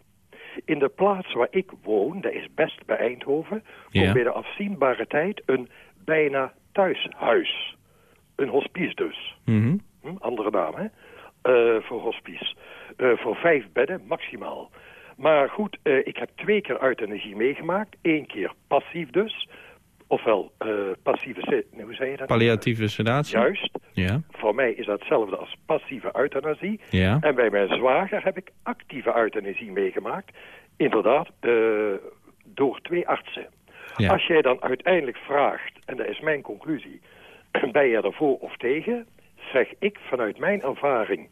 Speaker 13: In de plaats waar ik woon, dat is best bij Eindhoven, komt bij de afzienbare tijd een bijna thuishuis. Een hospice dus.
Speaker 3: Mhm.
Speaker 13: Hm, andere naam, hè? Eh, voor hospice. Eh, voor vijf bedden maximaal. Maar goed, eh, ik heb twee keer euthanasie meegemaakt. Eén keer passief dus. Ofwel eh, passieve... se- nee, Hoe zei je dat?
Speaker 3: Palliatieve sedatie.
Speaker 13: Juist.
Speaker 3: Ja.
Speaker 13: Voor mij is dat hetzelfde als passieve euthanasie.
Speaker 3: Ja.
Speaker 13: En bij mijn zwager heb ik actieve euthanasie meegemaakt. Inderdaad, eh, door twee artsen.
Speaker 3: Ja.
Speaker 13: Als jij dan uiteindelijk vraagt, en dat is mijn conclusie... *clears throat* ben je ervoor of tegen? Zeg ik vanuit mijn ervaring...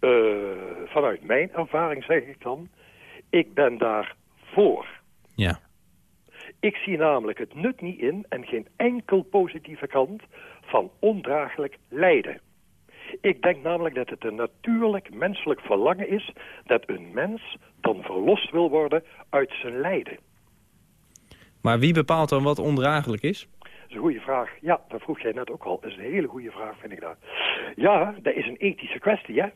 Speaker 13: eh, vanuit mijn ervaring zeg ik dan... ik ben daar voor.
Speaker 3: Ja.
Speaker 13: Ik zie namelijk het nut niet in en geen enkel positieve kant van ondraaglijk lijden. Ik denk namelijk dat het een natuurlijk menselijk verlangen is dat een mens dan verlost wil worden uit zijn lijden.
Speaker 3: Maar wie bepaalt dan wat ondraaglijk is?
Speaker 13: Dat is een goede vraag. Ja, dat vroeg jij net ook al. Dat is een hele goede vraag, vind ik dat. Ja, dat is een ethische kwestie, hè?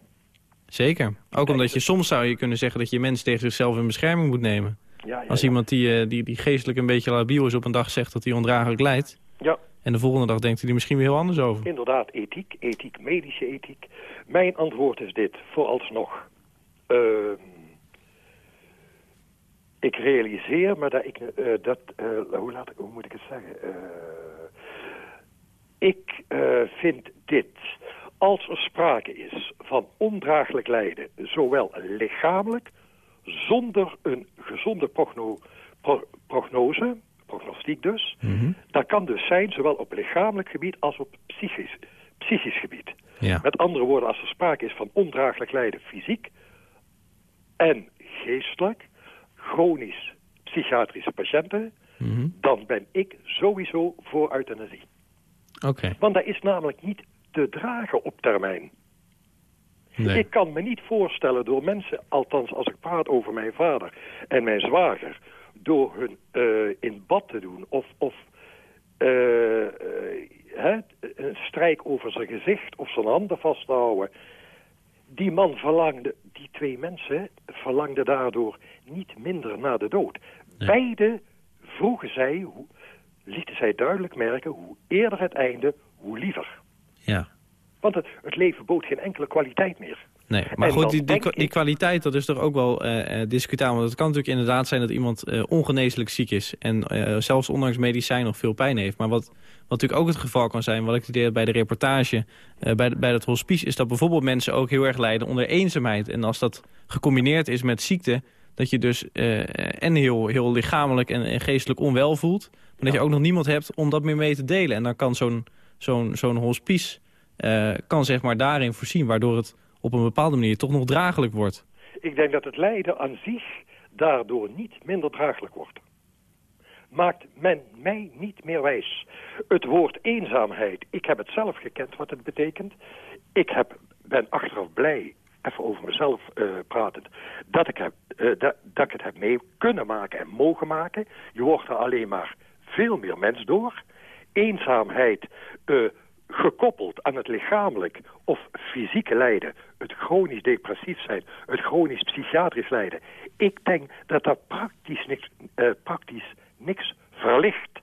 Speaker 3: Zeker. Ook omdat je soms zou je kunnen zeggen dat je mensen tegen zichzelf in bescherming moet nemen.
Speaker 13: Ja,
Speaker 3: Als iemand die, eh, die, die geestelijk een beetje labiel is op een dag zegt dat hij ondraaglijk lijdt.
Speaker 13: Ja.
Speaker 3: En de volgende dag denkt hij er misschien weer heel anders over.
Speaker 13: Inderdaad, ethiek, ethiek, medische ethiek. Mijn antwoord is dit, vooralsnog. Ehm ik realiseer me dat ik eh, dat, eh, hoe, laat, hoe moet ik het zeggen? Ik vind dit, als er sprake is van ondraaglijk lijden, zowel lichamelijk, zonder een gezonde progno, pro- prognose, prognostiek dus, dat kan dus zijn zowel op lichamelijk gebied als op psychisch, psychisch gebied.
Speaker 3: Ja.
Speaker 13: Met andere woorden, als er sprake is van ondraaglijk lijden fysiek en geestelijk, chronisch psychiatrische patiënten,
Speaker 3: Mhm.
Speaker 13: dan ben ik sowieso voor euthanasie.
Speaker 3: Oké.
Speaker 13: Want dat is namelijk niet te dragen op termijn.
Speaker 3: Nee.
Speaker 13: Ik kan me niet voorstellen door mensen, althans als ik praat over mijn vader en mijn zwager, door hun eh, in bad te doen of, of eh, eh, hè, een strijk over zijn gezicht of zijn handen vast te houden. Die man verlangde, die twee mensen verlangden daardoor niet minder naar de dood. Beide vroegen zij, hoe, lieten zij duidelijk merken, hoe eerder het einde, hoe liever.
Speaker 3: Ja.
Speaker 13: Want het, het leven bood geen enkele kwaliteit meer.
Speaker 3: Nee, maar
Speaker 13: En
Speaker 3: goed, die, die, kwaliteit, dat is toch ook wel eh, discutabel. Want het kan natuurlijk inderdaad zijn dat iemand eh, ongeneeslijk ziek is... en zelfs ondanks medicijn nog veel pijn heeft. Maar wat, wat natuurlijk ook het geval kan zijn... wat ik had bij de reportage bij, bij het hospice... is dat bijvoorbeeld mensen ook heel erg lijden onder eenzaamheid. En als dat gecombineerd is met ziekte... dat je dus en heel, heel lichamelijk en, en geestelijk onwel voelt... maar dat je ook nog niemand hebt om dat meer mee te delen. En dan kan zo'n zo'n zo'n hospice eh, kan zeg maar daarin voorzien... waardoor het op een bepaalde manier toch nog draaglijk wordt.
Speaker 13: Ik denk dat het lijden aan zich daardoor niet minder draaglijk wordt. Maakt men mij niet meer wijs. Het woord eenzaamheid, ik heb het zelf gekend wat het betekent. Ik heb, ben achteraf blij, even over mezelf eh, pratend, dat ik, heb, eh, dat, dat ik het heb mee kunnen maken en mogen maken. Je wordt er alleen maar veel meer mens door. Eenzaamheid, gekoppeld aan het lichamelijk of fysieke lijden, het chronisch depressief zijn, het chronisch psychiatrisch lijden. Ik denk dat dat praktisch niks, eh, praktisch niks verlicht.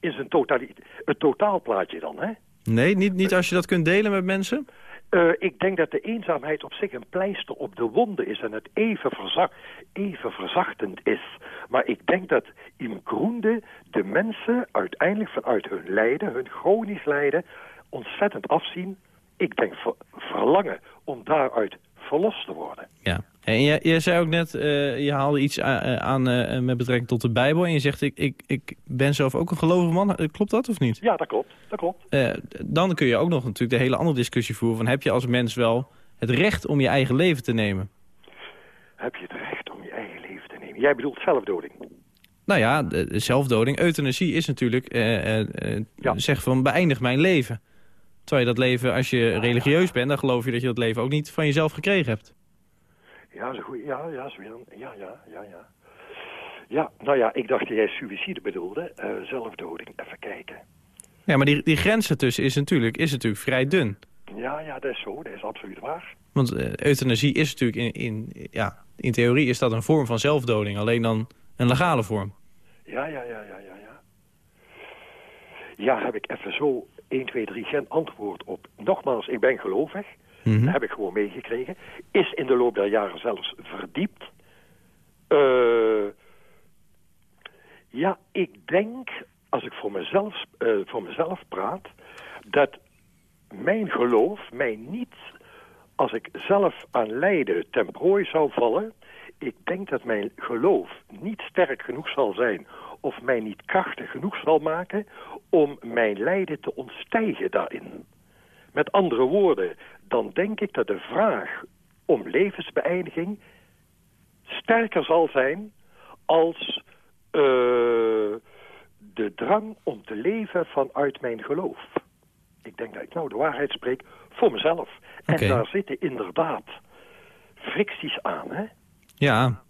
Speaker 13: Is een totali het totaalplaatje dan, hè?
Speaker 3: Nee, niet, niet als je dat kunt delen met mensen?
Speaker 13: Eh, ik denk dat de eenzaamheid op zich een pleister op de wonden is en het even, verzacht, even verzachtend is. Maar ik denk dat in Groende de mensen uiteindelijk vanuit hun lijden, hun chronisch lijden, ontzettend afzien. Ik denk ver- verlangen om daaruit verlost te worden.
Speaker 3: Ja. En je, je zei ook net, eh, je haalde iets a- aan eh, met betrekking tot de Bijbel... en je zegt, ik, ik, ik ben zelf ook een gelovig man. Eh, Klopt dat of niet?
Speaker 13: Ja, dat klopt. Dat klopt.
Speaker 3: Eh, dan kun je ook nog natuurlijk de hele andere discussie voeren... van heb je als mens wel het recht om je eigen leven te nemen?
Speaker 13: Heb je het recht om je eigen leven te nemen? Jij bedoelt zelfdoding.
Speaker 3: Nou ja, de, de zelfdoding, euthanasie is natuurlijk eh, zeg van beëindig mijn leven. Terwijl je dat leven, als je religieus bent, dan geloof je dat je dat leven ook niet van jezelf gekregen hebt.
Speaker 13: Ja, dat is een goeie. Ja, ja, is weer een- ja, ja, ja, ja. Ja, nou ja, ik dacht dat jij suïcide bedoelde. Zelfdoding, even kijken.
Speaker 3: Ja, maar die, die grens ertussen is natuurlijk, is natuurlijk vrij dun.
Speaker 13: Ja, ja, dat is zo. Dat is absoluut waar.
Speaker 3: Want euthanasie is natuurlijk in, in, ja, in theorie is dat een vorm van zelfdoding. Alleen dan een legale vorm.
Speaker 13: Ja, ja, ja, ja, ja, ja. Ja, heb ik even zo 1, 2, 3 geen antwoord op. Nogmaals, ik ben gelovig.
Speaker 3: Mhm.
Speaker 13: Dat heb ik gewoon meegekregen. Is in de loop der jaren zelfs verdiept. Eh, Ja, ik denk, als ik voor mezelf, eh, voor mezelf praat, dat mijn geloof mij niet, als ik zelf aan lijden ten prooi zou vallen, ik denk dat mijn geloof niet sterk genoeg zal zijn of mij niet krachtig genoeg zal maken om mijn lijden te ontstijgen daarin. Met andere woorden, dan denk ik dat de vraag om levensbeëindiging sterker zal zijn als uh, de drang om te leven vanuit mijn geloof. Ik denk dat ik nou de waarheid spreek voor mezelf. En daar zitten inderdaad fricties aan, hè?
Speaker 3: Ja,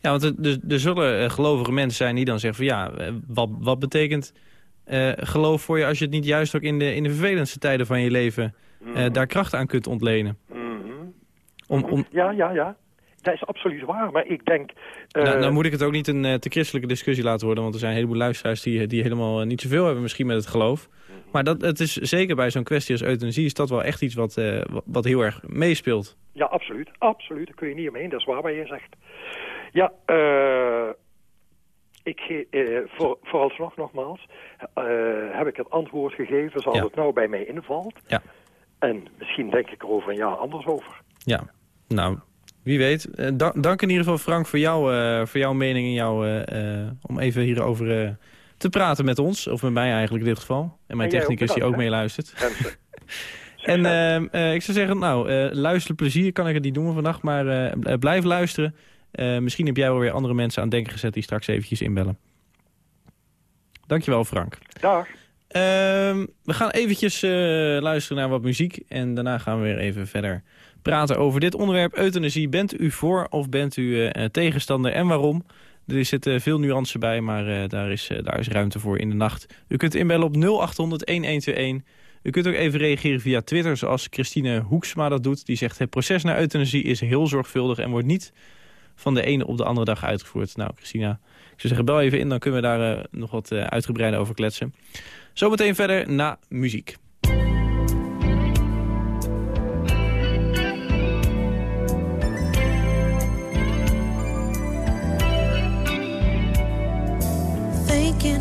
Speaker 3: ja want er, er, zullen uh, gelovige mensen zijn die dan zeggen van... ja, eh, wat, wat betekent uh, geloof voor je als je het niet juist ook in de, in de vervelendste tijden van je leven... Mm. daar kracht aan kunt ontlenen?
Speaker 13: Mm
Speaker 3: om, om...
Speaker 13: Ja, ja, ja. Dat is absoluut waar, maar ik denk...
Speaker 3: Uh... Nou, nou, moet ik het ook niet een uh, te christelijke discussie laten worden... want er zijn een heleboel luisteraars die, die helemaal niet zoveel hebben misschien met het geloof. Maar dat, het is zeker bij zo'n kwestie als euthanasie... is dat wel echt iets wat, uh, wat heel erg meespeelt.
Speaker 13: Ja, absoluut. Absoluut. Daar kun je niet omheen. Dat is waar wat je zegt. Ja, eh... ik ge voor, vooralsnog nogmaals, uh, heb ik het antwoord gegeven zoals ja. het nou bij mij invalt.
Speaker 3: Ja.
Speaker 13: En misschien denk ik er over een jaar anders over.
Speaker 3: Ja, nou, wie weet. Uh, dank, dank in ieder geval Frank voor, jou, voor jouw mening en jou, om even hierover te praten met ons. Of met mij eigenlijk in dit geval. En mijn technicus die ook meeluistert. *laughs* en uh, ik zou zeggen, nou, uh, luisterplezier kan ik het niet doen vannacht. Maar uh, blijf luisteren. misschien heb jij wel weer andere mensen aan het denken gezet die straks eventjes inbellen. Dankjewel Frank.
Speaker 13: Dag.
Speaker 3: Ehm, we gaan eventjes luisteren naar wat muziek. En daarna gaan we weer even verder praten over dit onderwerp euthanasie. Bent u voor of bent u tegenstander en waarom? Er zitten veel nuance bij, maar uh, daar, is, uh, daar is ruimte voor in de nacht. U kunt inbellen op 0800-1121. U kunt ook even reageren via Twitter, zoals Christine Hoeksma dat doet. Die zegt, het proces naar euthanasie is heel zorgvuldig... en wordt niet van de ene op de andere dag uitgevoerd. Nou, Christina, ik zou zeggen, bel even in, dan kunnen we daar uh, nog wat uitgebreider over kletsen. Zometeen verder na muziek.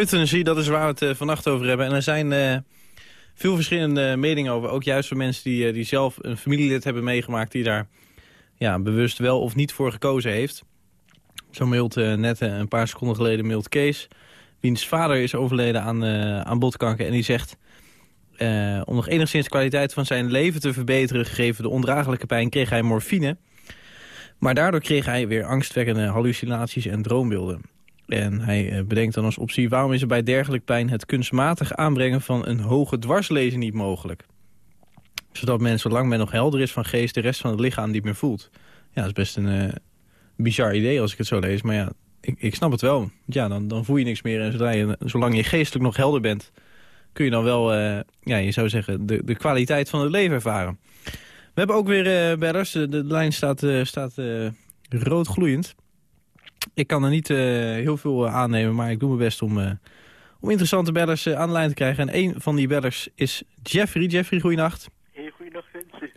Speaker 3: Euthanasie, dat is waar we het eh, vannacht over hebben. En er zijn eh, veel verschillende meningen over. Ook juist voor mensen die, eh, die zelf een familielid hebben meegemaakt... die daar ja, bewust wel of niet voor gekozen heeft. Zo mailt net een paar seconden geleden mailt Kees... wiens vader is overleden aan, aan botkanker. En die zegt... om nog enigszins de kwaliteit van zijn leven te verbeteren... gegeven de ondraaglijke pijn, kreeg hij morfine... Maar daardoor kreeg hij weer angstwekkende hallucinaties en droombeelden. En hij eh, bedenkt dan als optie... waarom is er bij dergelijk pijn het kunstmatig aanbrengen van een hoge dwarslezen niet mogelijk? Zodat men, zolang men nog helder is van geest... de rest van het lichaam niet meer voelt. Ja, dat is best een eh, bizar idee als ik het zo lees. Maar ja, ik, ik snap het wel. Ja, dan, dan voel je niks meer. En je, zolang je geestelijk nog helder bent... kun je dan wel, eh, ja, je zou zeggen... De, de kwaliteit van het leven ervaren. We hebben ook weer bellers. De, lijn staat, staat rood gloeiend. Ik kan er niet eh, heel veel eh, aannemen, maar ik doe mijn best om, eh, om interessante bellers aan de lijn te krijgen. En een van die bellers is Jeffrey. Jeffrey, goeienacht.
Speaker 14: Heel goeiedag mensen.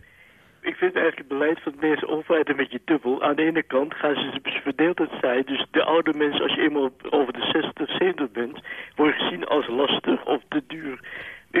Speaker 14: Ik vind eigenlijk het beleid van deze overheid een beetje dubbel. Aan de ene kant gaan ze dus verdeeldheid zijn. Dus de oude mensen, als je eenmaal over de 60, 70 bent, word je gezien als lastig of te duur.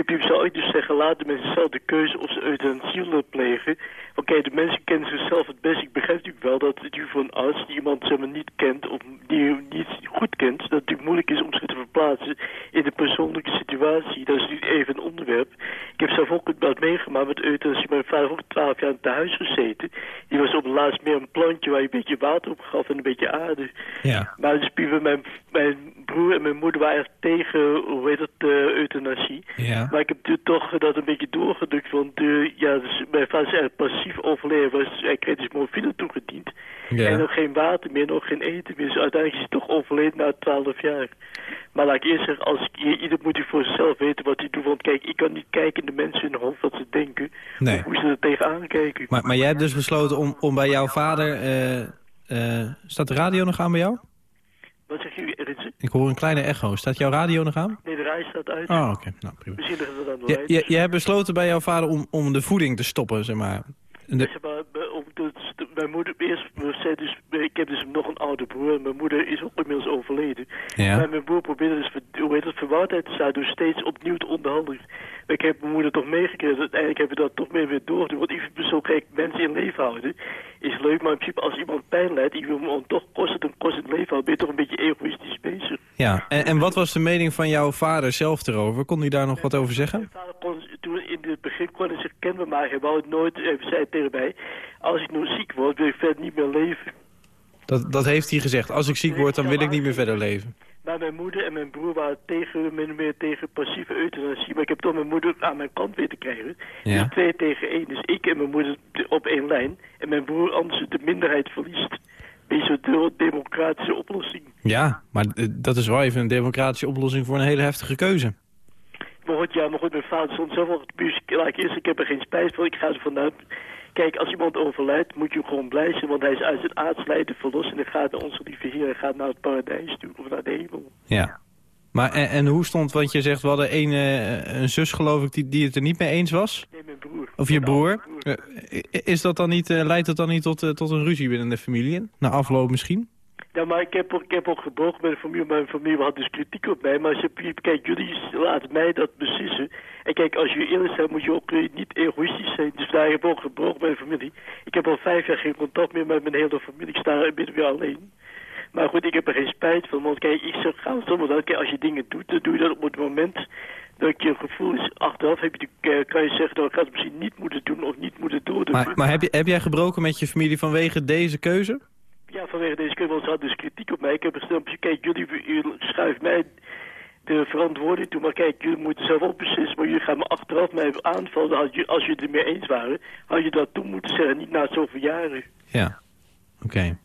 Speaker 14: Principe zou ik dus zeggen, laat de mensen zelf de keuze of ze euthanasie willen plegen. Kijk, de mensen kennen zichzelf het best. Ik begrijp natuurlijk wel dat het voor een arts die iemand zeg maar, niet kent of die je niet goed kent, dat het natuurlijk moeilijk is om zich te verplaatsen in de persoonlijke situatie. Dat is natuurlijk even een onderwerp. Ik heb zelf ook wat meegemaakt met euthanasie. Mijn vader ook twaalf jaar in het huis gezeten. Die was op laatst meer een plantje waar je een beetje water op gaf en een beetje aarde.
Speaker 3: Ja.
Speaker 14: Maar dus mijn, mijn broer en mijn moeder waren echt tegen, hoe heet het, eh, euthanasie.
Speaker 3: Ja.
Speaker 14: Maar ik heb toch dat een beetje doorgedrukt, want eh, ja, dus mijn vader is eigenlijk passief overleden. Was, hij kreeg dus morfine toegediend.
Speaker 3: Ja.
Speaker 14: En nog geen water meer, nog geen eten meer. Dus uiteindelijk is hij toch overleden na 12 jaar. Maar laat ik eerst zeggen, als, ieder moet hij voor zichzelf weten wat hij doet. Want kijk, ik kan niet kijken in de mensen in hun hoofd wat ze denken.
Speaker 3: Nee.
Speaker 14: Of hoe ze er tegenaan kijken.
Speaker 3: Maar, maar jij hebt dus besloten om, om bij jouw vader... eh, eh, staat de radio nog aan bij jou?
Speaker 14: Wat zeg je?
Speaker 3: Ik hoor een kleine echo. Staat jouw radio nog aan?
Speaker 14: Nee, de reis staat uit.
Speaker 3: Oh, oké. Nou, prima.
Speaker 14: Misschien ligt het aan de
Speaker 3: Je, je, je hebt besloten bij jouw vader om, om de voeding te stoppen, zeg maar. De-
Speaker 14: Zeg maar, mijn moeder, eerst, we zei dus, ik heb dus nog een oude broer. Mijn moeder is ook inmiddels overleden.
Speaker 3: Ja.
Speaker 14: Maar mijn broer probeerde dus, hoe heet het, verwardheid te staan door steeds opnieuw te onderhandelen. Ik heb mijn moeder toch meegekregen. Uiteindelijk hebben we dat toch meer weer doorgedaan. Want ik vind zo, kijk, mensen in leven houden is leuk. Maar in principe, als iemand pijn lijdt, ik wil hem dan toch kost het kost het leven houden, ben je toch een beetje egoïstisch bezig.
Speaker 3: ja. En, en wat was de mening van jouw vader zelf erover? Kon hij daar nog wat over zeggen?
Speaker 14: vader kon, toen in het begin kon hij zich kenbaar maken. Hij wou het nooit, hij zei tegen mij, als ik nou ziek word, wil ik verder niet meer leven.
Speaker 3: Dat, dat heeft hij gezegd. Als ik ziek word, dan wil ik niet meer verder leven.
Speaker 14: Maar mijn moeder en mijn broer waren tegen, min meer tegen passieve euthanasie. Maar ik heb toch mijn moeder aan mijn kant weten krijgen.
Speaker 3: Ja.
Speaker 14: Dus twee tegen één. Dus ik en mijn moeder op één lijn. En mijn broer anders de minderheid verliest. Beetje zo'n democratische oplossing.
Speaker 3: Ja, maar eh, dat is wel even een democratische oplossing voor een hele heftige keuze.
Speaker 14: Maar goed, ja, maar goed, mijn vader stond zelf al het buurt. Laat ik eerst, ik heb er geen spijt van. Ik ga er vanuit. Kijk, als iemand overlijdt, moet je gewoon blij zijn. Want hij is uit zijn aardslijden verlost. En hij gaat naar onze lieve Heer. Hij gaat naar het paradijs toe. Of naar de hemel.
Speaker 3: Ja. Maar en, en hoe stond, want je zegt, we hadden een, eh, een zus geloof ik die, die het er niet mee eens was?
Speaker 14: Nee, mijn broer.
Speaker 3: Of je broer? Eh, is dat dan niet, eh, leidt dat dan niet tot, tot een ruzie binnen de familie? Na afloop misschien?
Speaker 14: Ja, maar ik heb ook, ik heb ook gebroken met de familie. Mijn familie had dus kritiek op mij. Maar je, kijk, jullie laten mij dat beslissen. En kijk, als je eerlijk bent, moet je ook eh, niet egoïstisch zijn. Dus daar heb ik ook gebroken met de familie. Ik heb al vijf jaar geen contact meer met mijn hele familie. Ik sta beetje weer alleen. Maar goed, ik heb er geen spijt van. Want kijk, ik zeg, ga soms dat, als je dingen doet, dan doe je dat op het moment dat je gevoel is. Achteraf heb je, de- eh, kan je zeggen, dat ik het misschien niet moeten doen of niet moeten doordoen.
Speaker 3: Maar, maar heb, je, heb jij gebroken met je familie vanwege deze keuze?
Speaker 14: Ja, vanwege deze keer, want ze hadden dus kritiek op mij. Ik heb gezegd, kijk, jullie, jullie schuiven mij de verantwoording toe. Maar kijk, jullie moeten zelf ook beslissen. Maar jullie gaan me achteraf mij aanvallen. Als, je, als jullie het ermee eens waren, had je dat toen moeten zeggen. Niet na zoveel jaren.
Speaker 3: Ja, oké.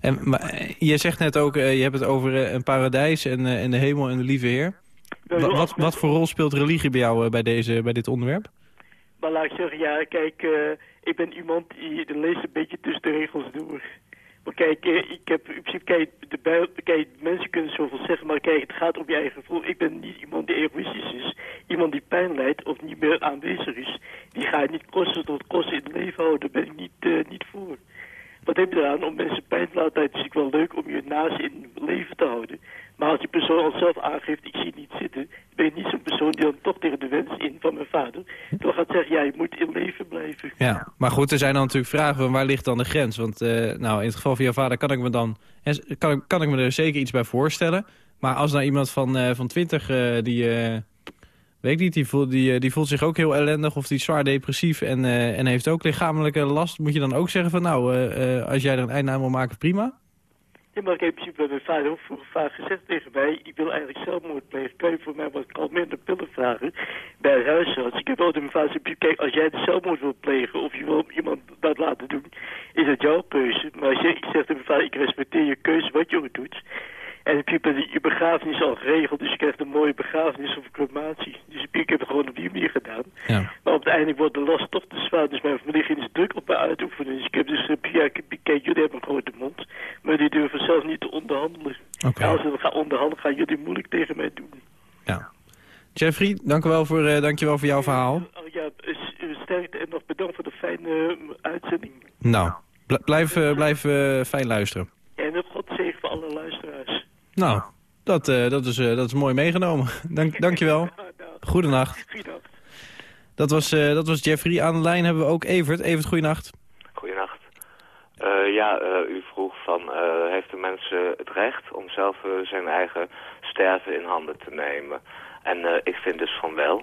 Speaker 3: En maar, eh, je zegt net ook, eh, je hebt het over eh, een paradijs en, eh, en de hemel en de lieve heer. Wa- wat, wat voor rol speelt religie bij jou eh, bij, deze, bij dit onderwerp?
Speaker 14: Maar laat ik zeggen, ja, kijk, eh, ik ben iemand die leest een beetje tussen de regels door. Maar kijk, eh, ik heb, in kijk, de kijk, mensen kunnen zoveel zeggen, maar kijk, het gaat om je eigen gevoel. Ik ben niet iemand die egoïstisch is. Iemand die pijn lijdt of niet meer aanwezig is. Die ga je niet kosten tot kosten in het leven houden. Daar ben ik niet, eh, niet voor. Wat heb je eraan om mensen pijn te laten? Het is natuurlijk wel leuk om je naast in leven te houden. Maar als die persoon al zelf aangeeft, ik zie het niet zitten... ben je niet zo'n persoon die dan toch tegen de wens in van mijn vader... dan gaat zeggen, ja, je moet in leven blijven.
Speaker 3: Ja, maar goed, er zijn dan natuurlijk vragen van waar ligt dan de grens? Want eh, nou, in het geval van jouw vader kan ik me dan kan, ik- kan ik me er zeker iets bij voorstellen. Maar als nou iemand van, eh van 20 eh, die, weet niet, die voelt, die, eh, die voelt zich ook heel ellendig of die is zwaar depressief en, eh, en heeft ook lichamelijke last, moet je dan ook zeggen van nou, eh, als jij er een eind aan wil maken, prima?
Speaker 14: Ja, maar ik heb in principe mijn vader ook vroeger vaak gezegd tegen mij... ik wil eigenlijk zelfmoord plegen. Kan je voor mij wat kalmerende pillen vragen bij het huisarts? Ik heb altijd mijn vader gezegd... kijk, als jij de zelfmoord wilt plegen of je wil iemand dat laten doen... is het jouw keuze. Maar als je, ik zeg tegen mijn vader, ik respecteer je keuze wat je ook doet... En in principe, je begrafenis is al geregeld, dus je krijgt een mooie begrafenis of crematie. Dus ik heb het gewoon op die manier gedaan.
Speaker 3: Ja.
Speaker 14: Maar op het einde wordt de last toch te zwaar, dus mijn familie ging dus druk op me uitoefenen. Dus ik heb dus, eh, ja, ik- kijk, jullie hebben een grote mond, maar die durven zelf niet te onderhandelen. Als ze gaan onderhandelen, gaan jullie moeilijk tegen mij doen.
Speaker 3: Jeffrey, dank, u wel voor, eh, dank je wel voor jouw verhaal.
Speaker 14: Oh ja, eh, s- eh, sterkte en nog bedankt voor de fijne eh, uitzending.
Speaker 3: Nou, bl- blijf, eh, blijf eh, fijn luisteren.
Speaker 14: En God zegen voor alle luisteraars.
Speaker 3: Nou, dat, eh, dat, is, eh, dat is mooi meegenomen. *laughs* Dank, dank je wel. *laughs* Goedenacht. *laughs* Dat was, eh, dat was Jeffrey. Aan de lijn hebben we ook Evert. Evert, goedenacht.
Speaker 15: Goedenacht. Eh, ja, eh, u vroeg van, eh, heeft de mens eh, het recht om zelf zijn eigen sterven in handen te nemen? En eh, ik vind dus van wel.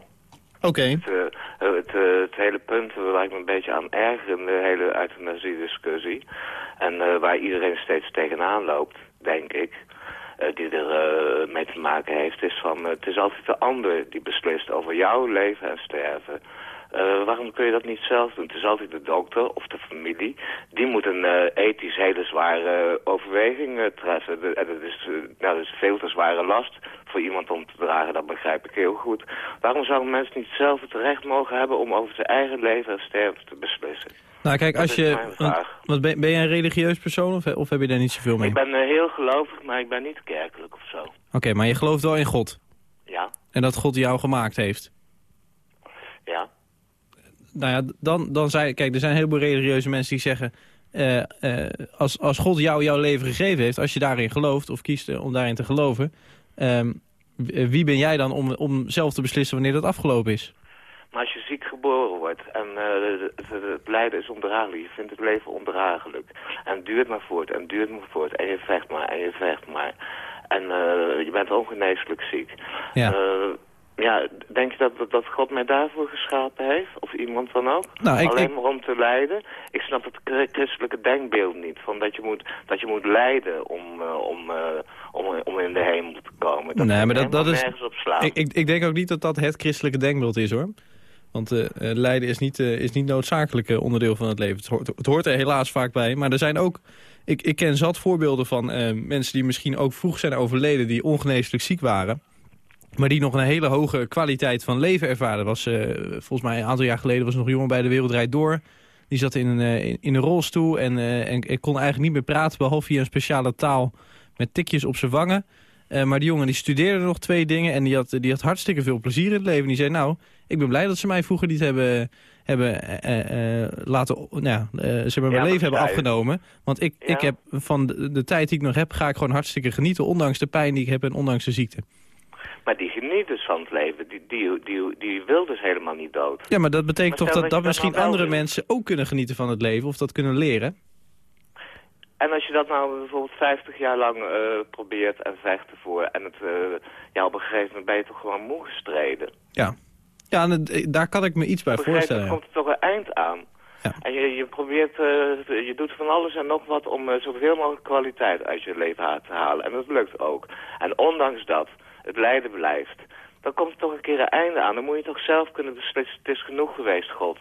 Speaker 3: Oké.
Speaker 15: Het, het, het hele punt waar ik me een beetje aan erger in de hele euthanasie-discussie... en eh, waar iedereen steeds tegenaan loopt, denk ik... eh, die er eh, mee te maken heeft, is van... eh, het is altijd de ander die beslist over jouw leven en sterven... Waarom kun je dat niet zelf doen? Het is altijd de dokter of de familie. Die moet een ethisch hele zware overweging treffen. En dat is, nou, is veel te zware last voor iemand om te dragen. Dat begrijp ik heel goed. Waarom zou een mens niet zelf het recht mogen hebben om over zijn eigen leven en sterven te beslissen?
Speaker 3: Nou, kijk, als je... Want, ben, ben jij een religieus persoon of, of heb je daar niet zoveel mee?
Speaker 15: Ik ben eh, heel gelovig, maar ik ben niet kerkelijk of zo.
Speaker 3: Oké, maar je gelooft wel in God.
Speaker 15: Ja,
Speaker 3: En dat God jou gemaakt heeft.
Speaker 15: ja.
Speaker 3: Nou ja, dan, dan zei... Kijk, er zijn een heleboel religieuze mensen die zeggen... eh, eh, als, als God jou jouw leven gegeven heeft, als je daarin gelooft... of kiest om daarin te geloven... ehm, eh, wie ben jij dan om, om zelf te beslissen wanneer dat afgelopen is?
Speaker 15: Maar als je ziek geboren wordt en eh, het, lijden is ondraaglijk, je vindt het leven ondraaglijk. En het duurt maar voort en duurt maar voort en je vecht maar en je vecht maar. En eh, je bent ongeneeslijk ziek.
Speaker 3: Ja.
Speaker 15: Eh, ja, denk je dat, dat, God mij daarvoor geschapen heeft? Of iemand dan ook?
Speaker 3: Nou, ik-
Speaker 15: Alleen
Speaker 3: ik-
Speaker 15: maar om te lijden? Ik snap het chri- christelijke denkbeeld niet. Van dat, je moet, dat je moet lijden om, om, om, om in de hemel te komen. Dat
Speaker 3: nee, maar dat, dat is...
Speaker 15: nergens op slaan.
Speaker 3: Ik, ik, ik denk ook niet dat dat het christelijke denkbeeld is, hoor. Want eh, lijden is niet, eh, is niet noodzakelijk onderdeel van het leven. Het hoort, er helaas vaak bij. Maar er zijn ook... Ik, ik ken zat voorbeelden van mensen die misschien ook vroeg zijn overleden... die ongeneeslijk ziek waren. Maar die nog een hele hoge kwaliteit van leven ervaren. Was, volgens mij een aantal jaar geleden was nog een jongen bij de Wereldrijd Door. Die zat in een, in, een rolstoel en, en, en kon eigenlijk niet meer praten... behalve via een speciale taal met tikjes op zijn wangen. Maar die jongen die studeerde nog twee dingen en die had, die had hartstikke veel plezier in het leven. Die zei, nou, ik ben blij dat ze mij vroeger niet hebben, hebben eh, eh, laten, nou, eh, ze hebben mijn
Speaker 15: Ja,
Speaker 3: leven hebben afgenomen. Want ik, ik heb van de, de tijd die ik nog heb, ga ik gewoon hartstikke genieten, ondanks de pijn die ik heb en ondanks de ziekte.
Speaker 15: Maar die geniet dus van het leven. Die, die, die, die wil dus helemaal niet dood.
Speaker 3: Ja, maar dat betekent
Speaker 15: Maar
Speaker 3: toch dat,
Speaker 15: dat
Speaker 3: dat
Speaker 15: je dat
Speaker 3: misschien
Speaker 15: nou
Speaker 3: andere mensen ook kunnen genieten van het leven of dat kunnen leren?
Speaker 15: En als je dat nou bijvoorbeeld 50 jaar lang eh, probeert en vecht ervoor... en het, eh, ja, op een gegeven moment ben je toch gewoon moe gestreden.
Speaker 3: Ja, ja het- daar kan ik me iets bij voorstellen. ja.
Speaker 15: komt er toch een eind aan. En je, je probeert, eh, je doet van alles en nog wat om uh, zoveel mogelijk kwaliteit uit je leven te halen. En dat lukt ook. En ondanks dat het lijden blijft, dan komt er toch een keer een einde aan. Dan moet je toch zelf kunnen beslissen, het is genoeg geweest, God.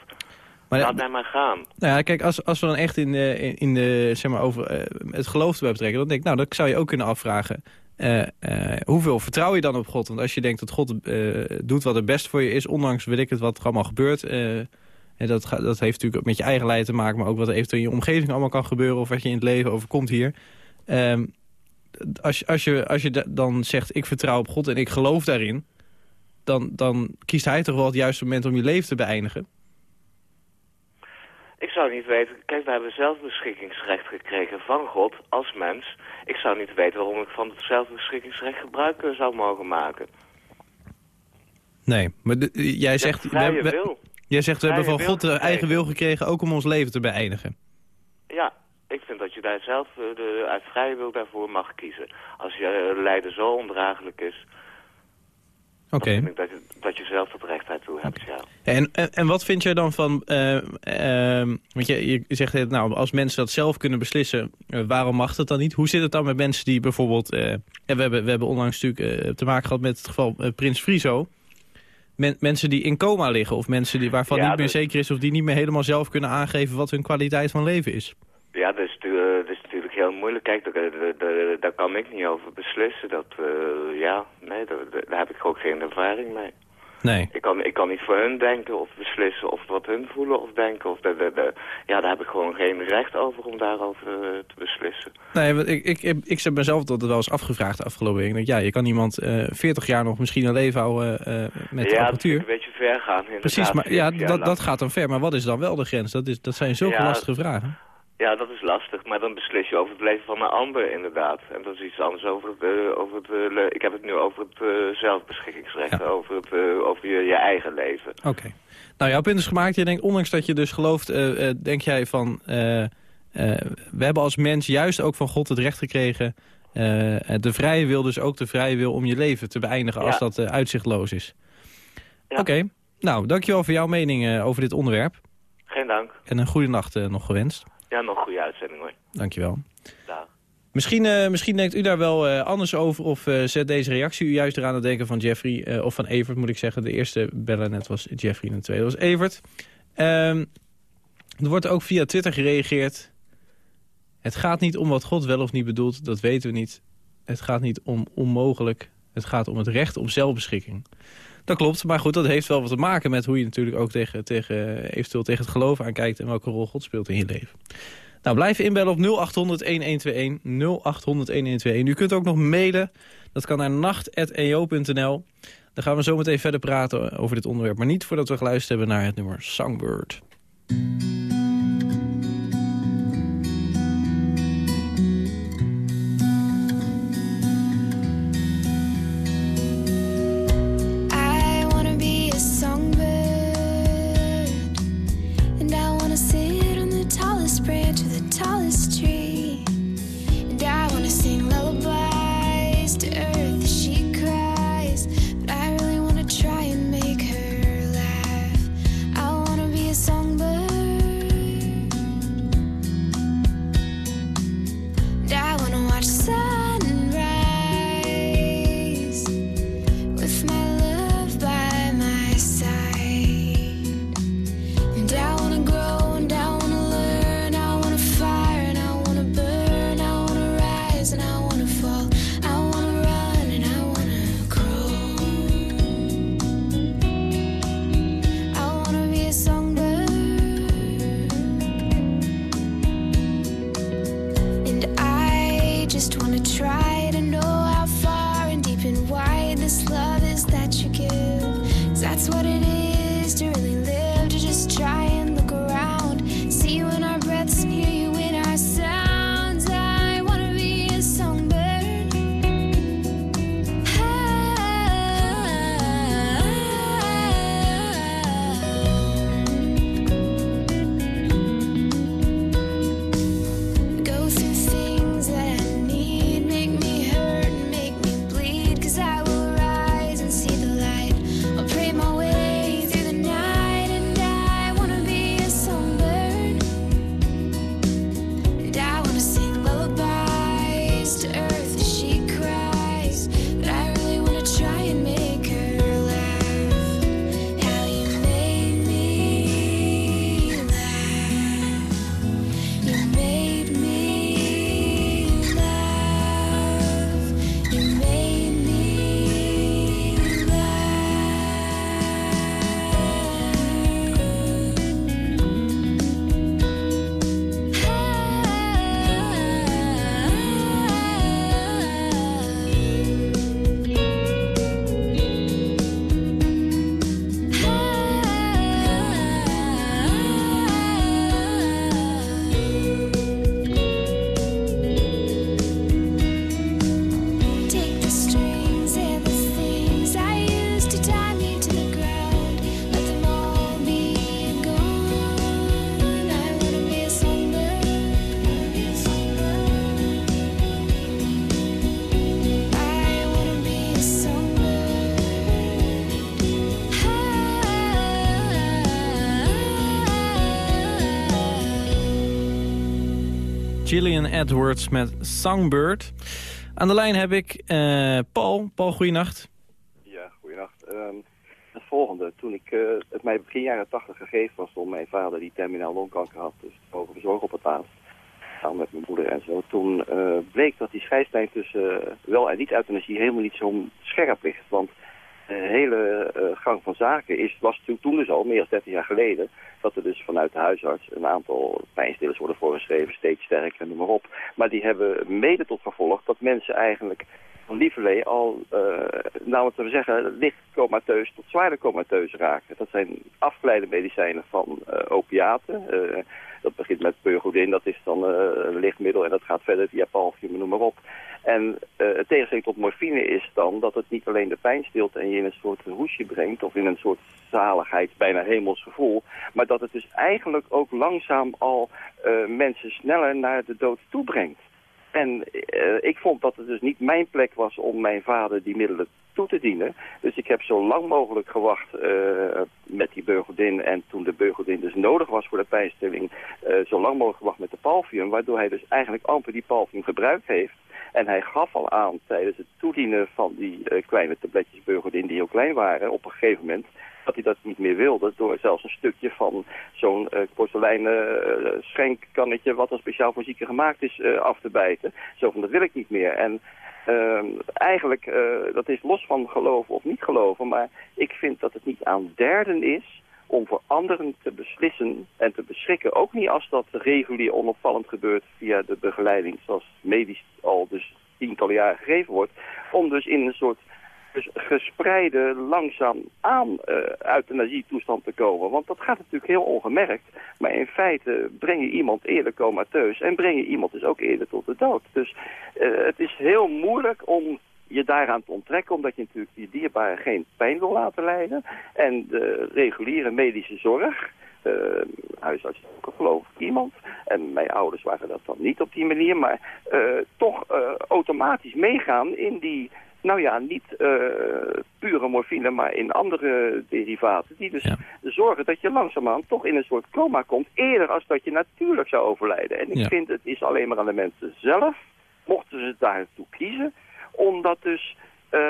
Speaker 3: Maar
Speaker 15: Laat mij maar gaan.
Speaker 3: Nou ja, kijk, als, als we dan echt in, de, in, de, zeg maar, over eh, het geloof erbij betrekken... dan denk ik, nou, dat zou je ook kunnen afvragen. Eh, eh, hoeveel vertrouw je dan op God? Want als je denkt dat God eh, doet wat het best voor je is... ondanks weet ik het wat er allemaal gebeurt... en dat, dat heeft natuurlijk ook met je eigen lijden te maken... maar ook wat er eventueel in je omgeving allemaal kan gebeuren... of wat je in het leven overkomt hier. Ehm, als, als, je, als je da- dan zegt, ik vertrouw op God en ik geloof daarin... Dan, dan kiest hij toch wel het juiste moment om je leven te beëindigen?
Speaker 15: Ik zou niet weten... Kijk, we hebben zelfbeschikkingsrecht gekregen van God als mens. Ik zou niet weten waarom ik van het zelfbeschikkingsrecht gebruik eh, zou mogen maken.
Speaker 3: Nee, maar de- jij zegt... we- we-
Speaker 15: wil.
Speaker 3: Jij zegt, we hebben van God de eigen wil gekregen... ook om ons leven te beëindigen.
Speaker 15: Ja, ik vind dat je daar zelf eh, de, uit vrije wil daarvoor mag kiezen. Als je eh, lijden zo ondraaglijk is,
Speaker 3: Oké.
Speaker 15: dat je, dat je zelf dat recht daartoe hebt, ja.
Speaker 3: En, en, en wat vind jij dan van... ehm, want je, je zegt, eh, nou, als mensen dat zelf kunnen beslissen... eh, waarom mag dat dan niet? Hoe zit het dan met mensen die bijvoorbeeld... we, hebben, we hebben onlangs natuurlijk te maken gehad met het geval Prins Friso. Men- mensen die in coma liggen of mensen die, waarvan
Speaker 15: Ja,
Speaker 3: niet meer
Speaker 15: dat-
Speaker 3: zeker is... of die niet meer helemaal zelf kunnen aangeven wat hun kwaliteit van leven is.
Speaker 15: Ja, dat heel moeilijk. Kijk, daar, daar- kan ik niet over beslissen. Dat, ja, nee, daar, daar heb ik ook geen ervaring mee.
Speaker 3: Nee.
Speaker 15: Ik kan, ik kan niet voor hun denken of beslissen of wat hun voelen of denken. Of de, de, de- ja, daar heb ik gewoon geen recht over om daarover eh, te beslissen.
Speaker 3: Nee, want ik, ik, ik, heb mezelf dat wel eens afgevraagd de afgelopen week. Ik denk, ja, je kan iemand eh 40 jaar nog misschien een leven houden eh, met de
Speaker 15: ja, dat
Speaker 3: apparatuur.
Speaker 15: ik een beetje ver gaan.
Speaker 3: Precies, maar ja,
Speaker 15: 40 jaar
Speaker 3: dat, dat gaat dan ver. Maar wat is dan wel de grens? Dat, is, dat zijn zulke
Speaker 15: Ja.
Speaker 3: lastige vragen.
Speaker 15: Ja, dat is lastig, maar dan beslis je over het leven van een ander inderdaad. En dat is iets anders over het... eh, over het eh, ik heb het nu over het eh, zelfbeschikkingsrecht, over, het, over je, je eigen leven.
Speaker 3: Oké. Nou, jouw punt is gemaakt. Je denkt, ondanks dat je dus gelooft, denk jij van... we hebben als mens juist ook van God het recht gekregen... de vrije wil, dus ook de vrije wil om je leven te beëindigen... als dat uitzichtloos is. Oké. Nou, dankjewel voor jouw mening over dit onderwerp.
Speaker 15: Geen dank.
Speaker 3: En een goede nacht nog gewenst.
Speaker 15: Ja, nog een goede uitzending hoor.
Speaker 3: Dankjewel.
Speaker 15: Dag.
Speaker 3: Misschien, eh, misschien denkt u daar wel eh, anders over of eh, zet deze reactie u juist eraan het denken van Jeffrey, of van Evert moet ik zeggen. De eerste bellen net was Jeffrey en de tweede was Evert. Ehm, er wordt ook via Twitter gereageerd. Het gaat niet om wat God wel of niet bedoelt, dat weten we niet. Het gaat niet om onmogelijk, het gaat om het recht op zelfbeschikking. Dat klopt, maar goed, dat heeft wel wat te maken met hoe je natuurlijk ook tegen, tegen, eventueel tegen het geloof aankijkt en welke rol God speelt in je leven. Nou, blijf inbellen op 0800-1121, 0800-1121. U kunt ook nog mailen, dat kan naar nacht.eo.nl. Dan gaan we zo meteen verder praten over dit onderwerp, maar niet voordat we geluisterd hebben naar het nummer Songbird. Gillian Edwards met Songbird. Aan de lijn heb ik eh, Paul. Paul, goeienacht.
Speaker 16: Ja, goeienacht. Ehm, het volgende. Toen ik eh, het mij begin jaren tachtig gegeven was door mijn vader die terminaal longkanker had, dus mogen verzorgen op het laatst, samen met mijn moeder en zo, toen eh, bleek dat die scheidslijn tussen wel en niet euthanasie helemaal niet zo scherp ligt. Want de hele eh, gang van zaken is, was toen, toen dus al, meer dan 30 jaar geleden, dat er dus vanuit de huisarts een aantal pijnstillers worden voorgeschreven, steeds sterker noem maar op. Maar die hebben mede tot gevolg dat mensen eigenlijk van lieverlee al, uh, nou wat we zeggen, licht comateus tot zwaarder comateus raken. Dat zijn afgeleide medicijnen van opiaten. Dat begint met Pergodin, dat is dan een lichtmiddel en dat gaat verder via palfium, noem maar op. En het tegenstelling tot morfine is dan dat het niet alleen de pijn stilt en je in een soort hoesje brengt of in een soort zaligheid, bijna hemels gevoel, maar dat het dus eigenlijk ook langzaam al mensen sneller naar de dood toe brengt. En uh, ik vond dat het dus niet mijn plek was om mijn vader die middelen toe te dienen. Dus ik heb zo lang mogelijk gewacht met die Burgodin. En toen de Burgodin dus nodig was voor de pijnstilling, zo lang mogelijk gewacht met de palfium. Waardoor hij dus eigenlijk amper die palfium gebruikt heeft. En hij gaf al aan tijdens het toedienen van die kleine tabletjes Burgodin die heel klein waren op een gegeven moment dat hij dat niet meer wilde door zelfs een stukje van zo'n uh, porseleinen uh, schenkkannetje wat dan speciaal voor zieken gemaakt is uh, af te bijten. Zo van dat wil ik niet meer. En eigenlijk, dat is los van geloven of niet geloven, maar ik vind dat het niet aan derden is om voor anderen te beslissen en te beschikken. Ook niet als dat regulier onopvallend gebeurt via de begeleiding zoals medisch al dus tientallen jaren gegeven wordt. Om dus in een soort gespreide, langzaam aan uh, euthanasietoestand te komen. Want dat gaat natuurlijk heel ongemerkt. Maar in feite breng je iemand eerder comateus en breng je iemand dus ook eerder tot de dood. Dus uh, het is heel moeilijk om je daaraan te onttrekken, omdat je natuurlijk die dierbaren geen pijn wil laten lijden. En de reguliere medische zorg, uh, huisarts geloof ik iemand. En mijn ouders waren dat dan niet op die manier, maar uh, toch uh, automatisch meegaan in die nou ja, niet uh, pure morfine, maar in andere derivaten. Die dus ja. zorgen dat je langzaamaan toch in een soort coma komt. Eerder als dat je natuurlijk zou overlijden. En ik ja. vind het is alleen maar aan de mensen zelf, mochten ze daartoe kiezen, om dat dus uh,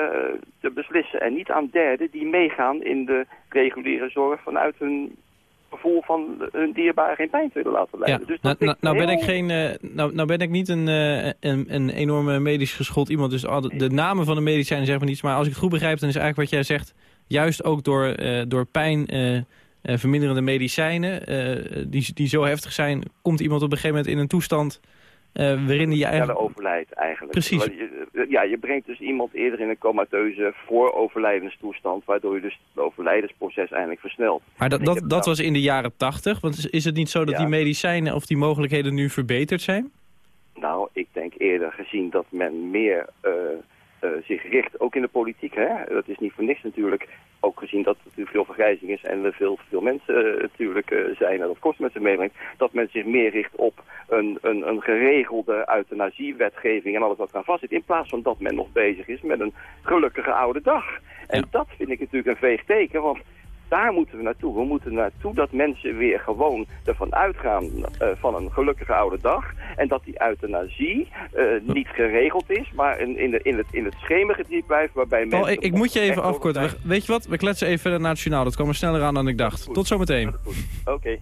Speaker 16: te beslissen. En niet aan derden die meegaan in de reguliere zorg vanuit hun gevoel van hun dierbare geen pijn te willen laten lijden.
Speaker 3: Ja.
Speaker 16: Dus
Speaker 3: nou, nou, nou,
Speaker 16: heel...
Speaker 3: ben ik geen, uh, nou, nou ben ik niet een, uh, een, een enorme medisch geschoold iemand, dus de, de namen van de medicijnen zeggen me niets. Maar als ik het goed begrijp, dan is eigenlijk wat jij zegt, juist ook door, uh, door pijn verminderende medicijnen, die, die zo heftig zijn, komt iemand op een gegeven moment in een toestand waarin je eigenlijk...
Speaker 16: Ja, overlijdt eigenlijk.
Speaker 3: Precies.
Speaker 16: Je, ja, je brengt dus iemand eerder in een comateuze voor overlijdenstoestand, waardoor je dus het overlijdensproces eigenlijk versnelt.
Speaker 3: Maar dat, dat, dat was in de jaren tachtig, want is het niet zo dat
Speaker 16: ja.
Speaker 3: die medicijnen of die mogelijkheden nu verbeterd zijn?
Speaker 16: Nou, ik denk eerder gezien dat men meer uh, zich richt, ook in de politiek, hè? dat is niet voor niks natuurlijk, ook gezien dat er natuurlijk veel vergrijzing is en er veel, veel mensen uh, natuurlijk uh, zijn en dat kost met zich meebrengt, dat men zich meer richt op een, een, een geregelde euthanasiewetgeving en alles wat eraan vastzit, in plaats van dat men nog bezig is met een gelukkige oude dag. En ja. dat vind ik natuurlijk een veeg teken, want daar moeten we naartoe. We moeten naartoe dat mensen weer gewoon ervan uitgaan uh, van een gelukkige oude dag. En dat die euthanasie uh, niet geregeld is, maar in, in, de, in, het, in het schemergebied blijft waarbij mensen...
Speaker 3: ik, ik moet je even afkorten. Weet je wat? We kletsen even naar het journaal. Dat kwam er sneller aan dan ik dacht. Tot zometeen.
Speaker 16: Oké. Okay.